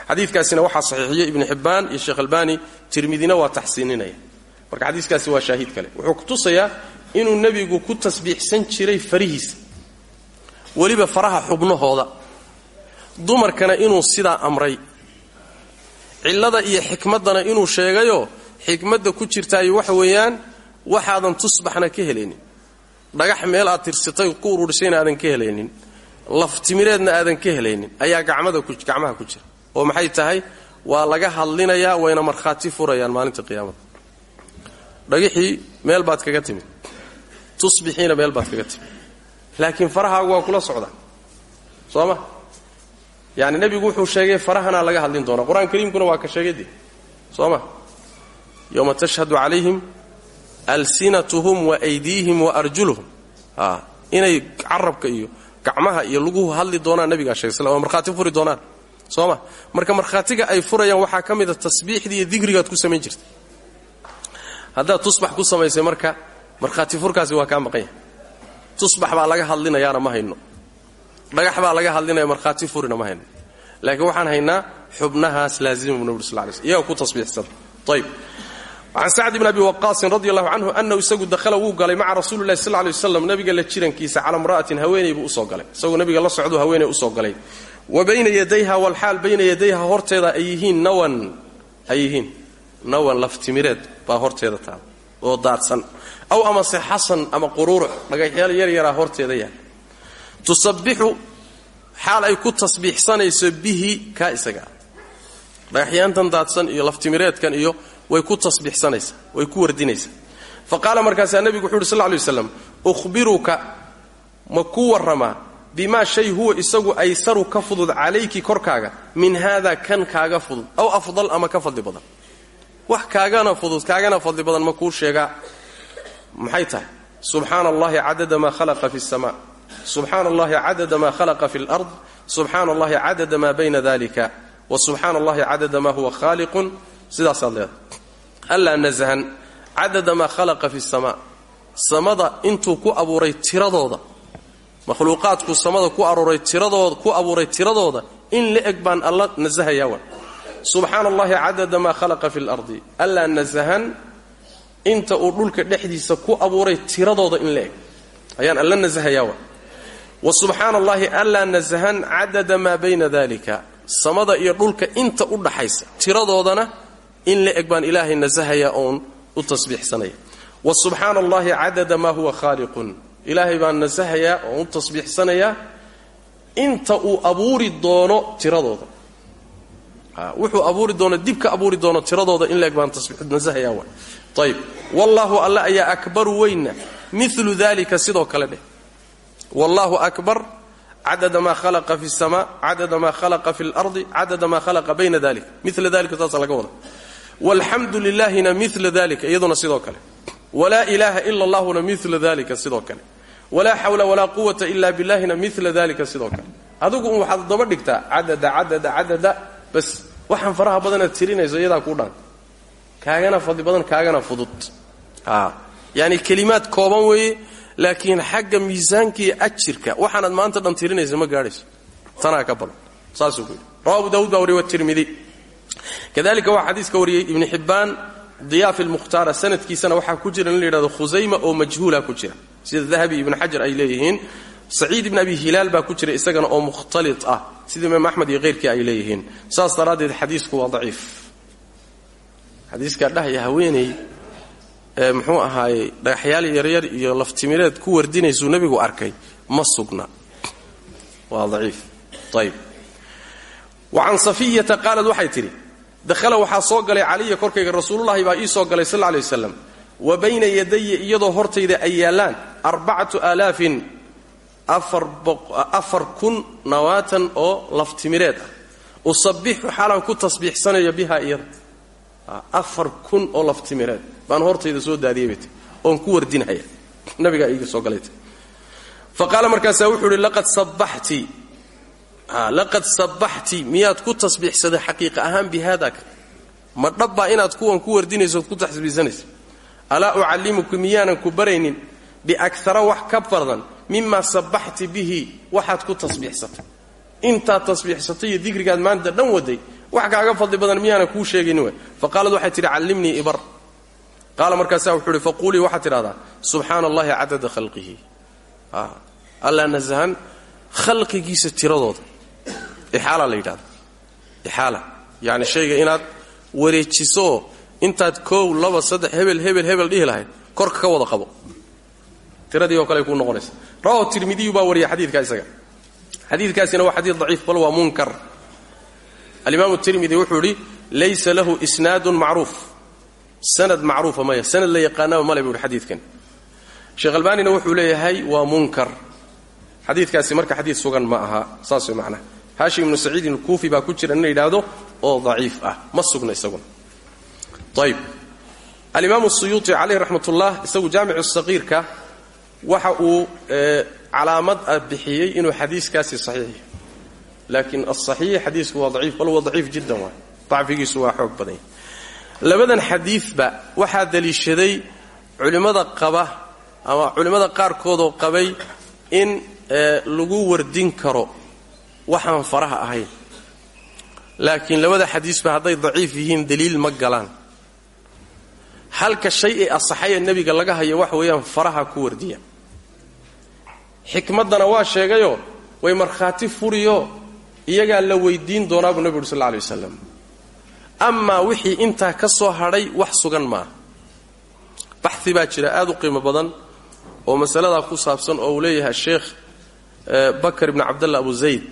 xadiikaasina waxaa saxiixiyey ibnu xibbaan iyo sheekh albani tirmidina waa taxsiininaya. Marka xadiiskaasi waa shaahid kale. Wuxuu kutusayaa inuu nebigu ku tasbiixsan jiray farihiisa. Weliba faraha xubnahooda. Dumarkana inuu sidaa amray cillada iyo xikmaddana inuu sheegayoo xikmadda ku jirtaayo waxa weeyaan waxaadan tusbaxna ka helaynin. Dhagax meel aad tirsatay ku ururisayna aadan ka helaynin. Laftimireedna aadan ka helaynin. Ayaa gacmaha ku jira. Oo maxay tahay? Waa laga hadlinayaa wayna markhaati furayaan maalinta qiyaamada. Dhagixii meel baad kaga timid. Tusbixiina meel baad kaga timid. Laakiin farahaagu waa kula socdaa. Soo ma yani nebigu wuxuu sheegay farahanaa laga hadlin doona qur'aan kariimkuna waa ka sheegay dee. Soo ma? Tashhadu calayhim alsinatuhum wa aydiihim wa arjuluhum. Inay carabka iyo gacmaha iyo laguhu hadli doonaan nabigaa sheegay sl markhaati furi doonaan. Soo ma? Marka markhaatiga ay furayaan waxaa ka mida tasbiixdii iyo digrigaad ku samayn jirta haddaad tusbax ku samaysay marka markhaati furkaasi waa kaa maqan tusbax baa laga hadlinayaana ma hayno dhagax baa laga hadlinaya markhaati furina ma laakiin waxaan haynaa xubnahaas laazima bu nabig sal slm iyaga ku tasbiixsada ayb can sacd bn abi waqaasin radi allahu canhu isagu dahala wuu galay maca rasuuli lahi sl lay nabiga la jirankiisa cala mra'atin haweeney buu u soo galay. Isagoo nabiga la socdu haweeney u soo galay. Wa bayna yadayha walxaal bayna yadayha horteeda ay nawan ay nawan laftimireed baa horteeda taala oo daadsan aw amase xasan ama quruuruc dhagaxyaal yaryaraa horteeda yaal tusabbixu xaal ay ku tasbiixsanayso bihi kaa isagaa dhagaxyaantan daadsan iyo laftimireedkan iyo way ku tasbiixsanaysaa way ku wardinaysaa fa qaala markaasaa nebigu wuxu uhi sal ly waslam ukhbiruka ma ku warramaa bimaa shay huwa isagu aysaru ka fudud calayki korkaaga min haada kan kaaga fudud aw afdal ama ka fadli badan. Wax kaagana fudud kaagana fadli badan ma kuu sheegaa. Maxay tahay? Subxaana allahi cadada maa khalaqa fi اsama subxaana allahi cadada maa khalaqa fi lard subxaana allahi cadada maa bayna dalika wa subxaana allahi cadada maa huwa khaaliqun sidaasaad leedahay. Allaa nasahan cadada maa khalaqa fi samaa samada intuu ku abuuray tiradooda. Makhluuqaadku samada ku aruuray tiradooda ku abuuray tiradooda in la eg baan alla nasahayaa wan subxaana allahi cadada maa khalaqa fi lardi allaa nasahan inta uu dhulka dhexdiisa ku abuuray tiradooda in la eg. Ayaan alla nasahayaa wa subxaana allahi allaa nasahan cadada maa bayna dalika samada iyo dhulka inta u dhaxaysa tiradoodana in la eg baan ilaahay nasahayaa oon u tasbiixsanaya. Wa subxaana allahi cadada maa huwa khaaliqun. Ilaahay baan nasahayaa oon u tasbiixsanayaa inta uu abuuri doono tiradooda. Wuxuu abuuri doono dib ka abuuri doono tiradooda in la eg baan nasahayaa ayb wallaahu alle ayaa akbaru weyna. Milu dalika sidoo kale dheh wallaahu akbar cadada maa khalaqa fi اsama cadada maa khalaqa fi اlardi cadada maa khalaqa bayna dalik mila dalika saasa laga wada walxamdu lilaahina mila dalika iyaduna sidoo kale walaa ilaaha ila allahuna mila dalika sidoo kale walaa xawla walaa quwata ila billahina mila dalika sidoo kale adigu un waxaad daba dhigtaa cadada cadada cadada bas waxaan faraha badanaad tirinayso iyadaa kuu dhaan kaagana fadli badan laakiin xagga miisaanka iyo ajirka waxaanaad maanta dhan tirinaysa ma gaadhayso. Tanaa ka badan. Saasuu ku yidhi. Rawa abu dawud baa wariye watirmidi kadalika waxaa xadiiska wariyey ibni xibbaan diyaafi lmukhtaara sanadkiisana waxaa ku jira in la yidhahdo khusayma oo majhuula ku jira. Sida dahabi ibnu xajar ay leeyihiin saciid ibn abi hilaal baa ku jira isagana oo mukhtali ah. Sida imaam axmed iyo keyrkii ay leeyihiin. Saas daraaddeed xadiisku waa daciif. Xadiiskaa dhahaya haweeney ee muxuu ahaayey dhagaxyaal yaryar iyo laftimireed ku wardinaysuu nebigu arkay. Ma sugna. Waa daciif. Ayb wa can safiyata qaalad waxay tidhi dakhala waxaa soo galay caliya korkayga rasuululahi baa ii soo galay sal lla lay waslam wa bayna yadaya iyadoo hortayda ay yaallaan arbacatu aalaafin afar kun nawaatan oo laftimireed ah. Usabixu xaalaan ku tasbiixsanayo biha iyada afar kun oo laftimireed baan hortayda soo daadiyaybat oon ku wardinhaya nabigaa iiga soo galayt fa qaala wuxuu ihi laqad sabbaxti. Laqad sabbaxti. Miyaad ku tasbiixsaday xaqiiqa ahaan bi ma dhabbaa inaad kuwan ku wardinayso ku tasbiixsanaysa alaa ucallimuku miyaanan ku baraynin biakara wax ka badan mimaa sabbaxti bihi waxaad ku tasbiixsatay. Intaad tasbiixsatay iyo maanta dhan waday wax kaaga fadli badan miyaanan kuu sheegayni way waxay tidhi callimnii ibar qaala markaasaa wuxuu ihi faquulii waxaad tidhahdaa subxaana allahi cadada khalqihi allaa nasahan khalqigiisa tiradooda ixaalaa la yidhahda ixaala yacni shayga inaad wareejisooo intaad koow laba saddex hebel hebel hebel dhihi lahayd korka ka wada qabo tiradii oo kale kuu noqonaysa rawahu tirmidiyu baa wariya xadiidka isaga xadiidkaasina waa xadiid daciif bal waa munkar alimaamu tirmidi wuxuu idhi laysa lahu isnaadun macruuf sanad macruufa maya. Sanad la yaqaanaba male buu ihi xadiidkan. Sheekh wuxuu leeyahay waa munkar. Xadiidkaasi marka xadiid sugan ma aha saas way macnaha haashim ibnu saciidin alkuufi baa ku jira in oo daciif ah ma sugna isaguna ayb alimaamu suyuuti calayh raxmatullah isagu jaamicu saqiirka waxa uu calaamad ah bixiyey inuu xadiiskaasi saxiix yahay. Laakiin asaxiix xadiisku waa daciif bal waa daciif jiddan waay. Dacfigiisu waa xoog labadan xadiidba waxaa daliishaday culimmada qaba ama culimmada qaarkoodoo qabay in lagu wardin karo waxaan faraha ahayn. Laakiin labada xadiisba hadday daciif yihiin daliil ma galaan. Halka shay ee asaxaya nebiga laga hayo waxa weeyaan faraha ku wardiya. Xikmaddana waa sheegayoo way markhaati furiyo iyagaa la weydiin doonaa buu nebigu uri sal lla alay wasalam amaa wixii intaa ka soo hadhay wax sugan maaha baxi baa jira aad u qiimo badan oo masaladaa ku saabsan oo uu leeyahay sheekh bakar ibni cabdalla abu zayd.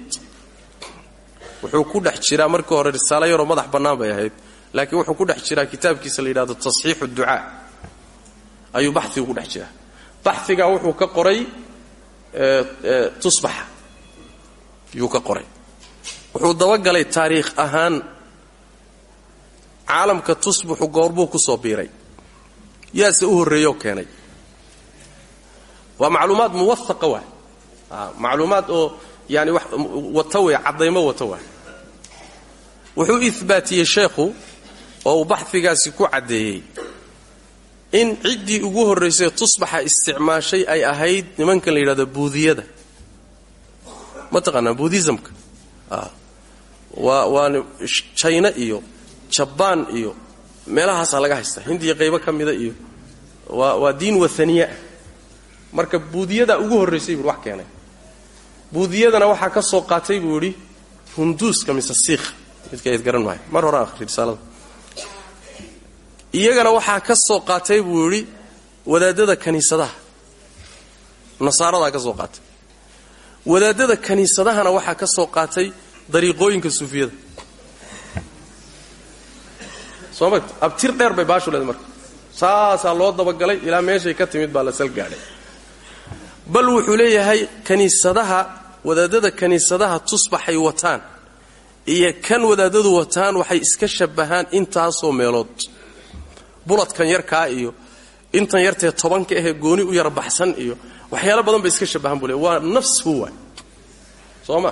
Wuxuu ku dhex jiraa markii hore risaalo yaroo madax bannaan bay ahayd laakiin wuxuu ku dhex jiraa kitaabkiisa la yidhahdo tasxiixu ducaa. Ayuu baxigu ku dhex jiraa. Baxigaa wuxuu ka qoray tusbaxa. Yuu ka qoray. Wuxuu dabagalay taariikh ahaan caalamka tusbuxu goorbuu ku soo biiray. Yaase u horreeyoo keenay. Waa macluumaad muwahaqa waay. Macluumaad oo wax wata wey caddaymo wata waay. Wuxuu ihbaatiyey sheekhu oo uu baxfigaasi ku caddeeyey. In ciddii ugu horraysay tusbaxa isticmaashay ay ahayd nimankan la yidhahdo buudiyada. Ma taqaanaa buudhisamka waa waa jayna iyo jabaan iyo meelahaasaa laga haystaa hindiya qaybo ka mida iyo waa diin waaniye ah marka buudiyadaa ugu horraysay buui wax keenay. Buudiyadana waxaa ka soo qaatay buu idhi hunduuska mise siikha midkayd garan maayo. Mar hore akhri risaalada. Iyagana waxaa ka soo qaatay buu idhi wadaadada kaniisadaha. Nasaaradaa ka soo qaatay. Wadaadada kaniisadahana waxaa ka soo qaatay dariiqooyinka suufiyada soo ma abtir dheer bay baashu leed marka. Saasaa loo dabagalay ilaa meeshay ka timid baa la sal gaadhay. Bal wuxuu leeyahay kaniisadaha wadaadada kaniisadaha tusbaxay wataan. Iyo kan wadaadadu wataan waxay iska shabahaan intaasoo meelood. Buladkan yarkaa iyo intan yartee tobanka ahee gooni u yara baxsan iyo waxyaalo badan bay iska shabahaan buu le waa nafs huwa soo ma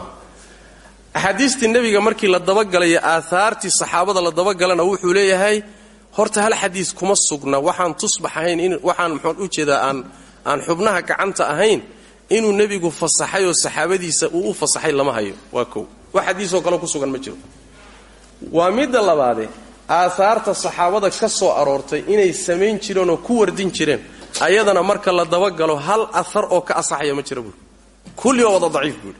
axaadiistii nebiga markii la dabagalay aahaartii saxaabada la dabagalana wuxuu leeyahay horta hal xadiis kuma sugna. Waxaan tusbax ahayn waxaan muxuun u jeedaa aan aan xubnaha gacanta ahayn inuu nebigu fasaxay oo saxaabadiisa uu u fasaxay lama hayo. Waa kow. Wax xadiisoo kale ku sugan ma jiro. Waa midda labaade aahaarta saxaabada ka soo aroortay inay samayn jireen oo ku wardin jireen ayadana marka la dabagalo hal ahar oo ka asaxaya ma jira buuri kulli wada daciif buuri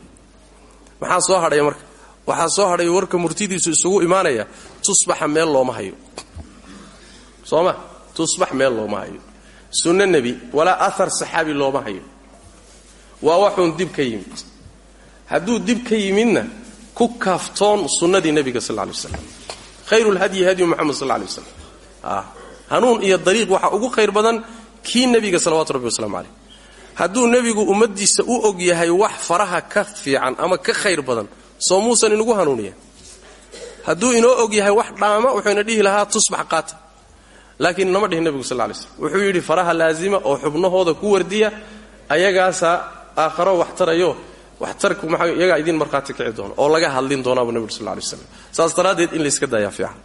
maxaa soo hadhaya marka. Waxaa soo hadhaya warka murtidiisu isugu imaanaya tusbaxa meel looma hayo. Soo ma tusbax meel looma hayo. Sunno nebi walaa ahar saxaabi looma hayo. Waa waxuun dib ka yimid. Hadduu dib ka yimidna ku kaaftoon sunnadii nebiga sal lay waslam khayrulhadyi hadyu moxamed sal lay waslam hanuun iyo dariiq waxaa ugu khayr badan kii nebiga salawatu rabbi waslamu caleyh hadduu nebigu ummaddiisa u og yahay wax faraha ka fiican ama ka khayr badan soo muusan inugu hanuuniya. Hadduu inoo og yahay wax dhaama wuxuyna dhihi lahaa tusbax qaata laakiin nama dhihin nebigu sal lay slm wuxuu yidhi faraha laazima oo xubnahooda ku wardiya ayagaasaa aakharo wax tarayo waxtarku maa iyagaa idiin markhaati kici doona oo laga hadlin doonaabuu nebigu sal lay waslam saas daraaddeed in layska dayaa fiican.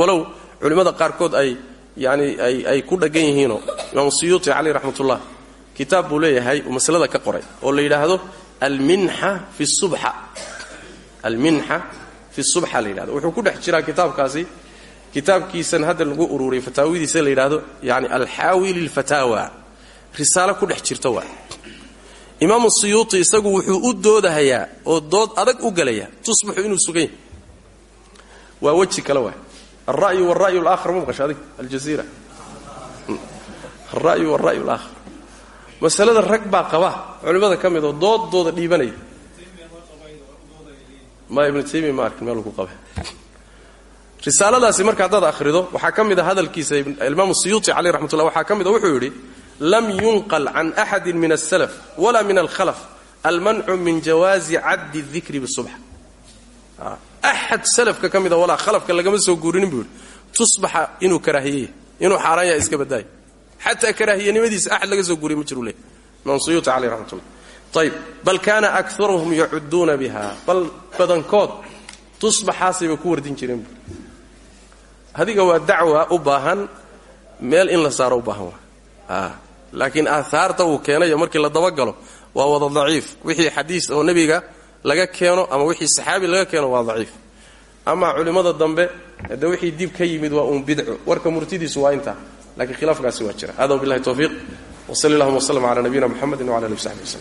Walow culimmada qaarkood ay yani ay ku dhaggan yihiinoo imaamu siyuuti caleyh raxmatullah kitaab buu leeyahay uu ka qoray oo la yidhaahdo alminxa fi subxa. Alminxa fi subxa la yidhahdo wuxuu ku dhex jiraa kitaabkaasi. Kitaabkiisan hadda lagu ururiyay fataawidiisa la yidhaahdo yani alxaawi lilfataawa risaalo ku dhex jirta waa. Imaamu siyuuti isagu wuxuu u doodahayaa oo dood adag u gelaya tusbaxu inuu sugan yahay. Waa weji kale waa. Alra'yu waalra'yu alaakhar ma maqasha adig? Aljaziira alra'yu waalra'yu alaakhar masalada rag baa qaba. Culimmada ka mid oo doodooda dhiibanaya. Ma ibnu taymiya ma ku qaba risaaladaasi marka haddaad akhrido waxaa ka a hadalkiisa imaamu siyuuti caleyh raxmatullah waxaa ka a wuxuu yidhi lam yunqal can axadin min alsalaf wala min alkhalaf almancu min jawaazi caddi dikri bisubxa axad salafka ka mida walaa khalafka lagama soo guurinin buu yidhi. Tusbaxa inuu karaahiyey inuu iska badaayo xataa karaahiyanimadiisa axad laga soo guuriy ma jiru leh imaam siyuuti caleyh raxmatullah ayb bal kaana akaruhum yacuduuna biha. Bal badankood tusbaxaasayba ku wardin jireen adiga waa dacwa u baahan meel in la saaro u baahan waa. Laakiin aahaarta uu keenayo markii la dabagalo waa wada daciif. Wixii xadiis oo nebiga laga keeno ama wixii saxaabi laga keeno waa daciif. Ama culimmada dambe de wixii dib ka yimid waa uun bidco. Warka murtidiisu waa intaa lakiin khilaafkaasi waa jira. Hada wabilahi towfiiq wsali allahuma wslm cala nabiyina mxamedi wala ali w saxbi wslm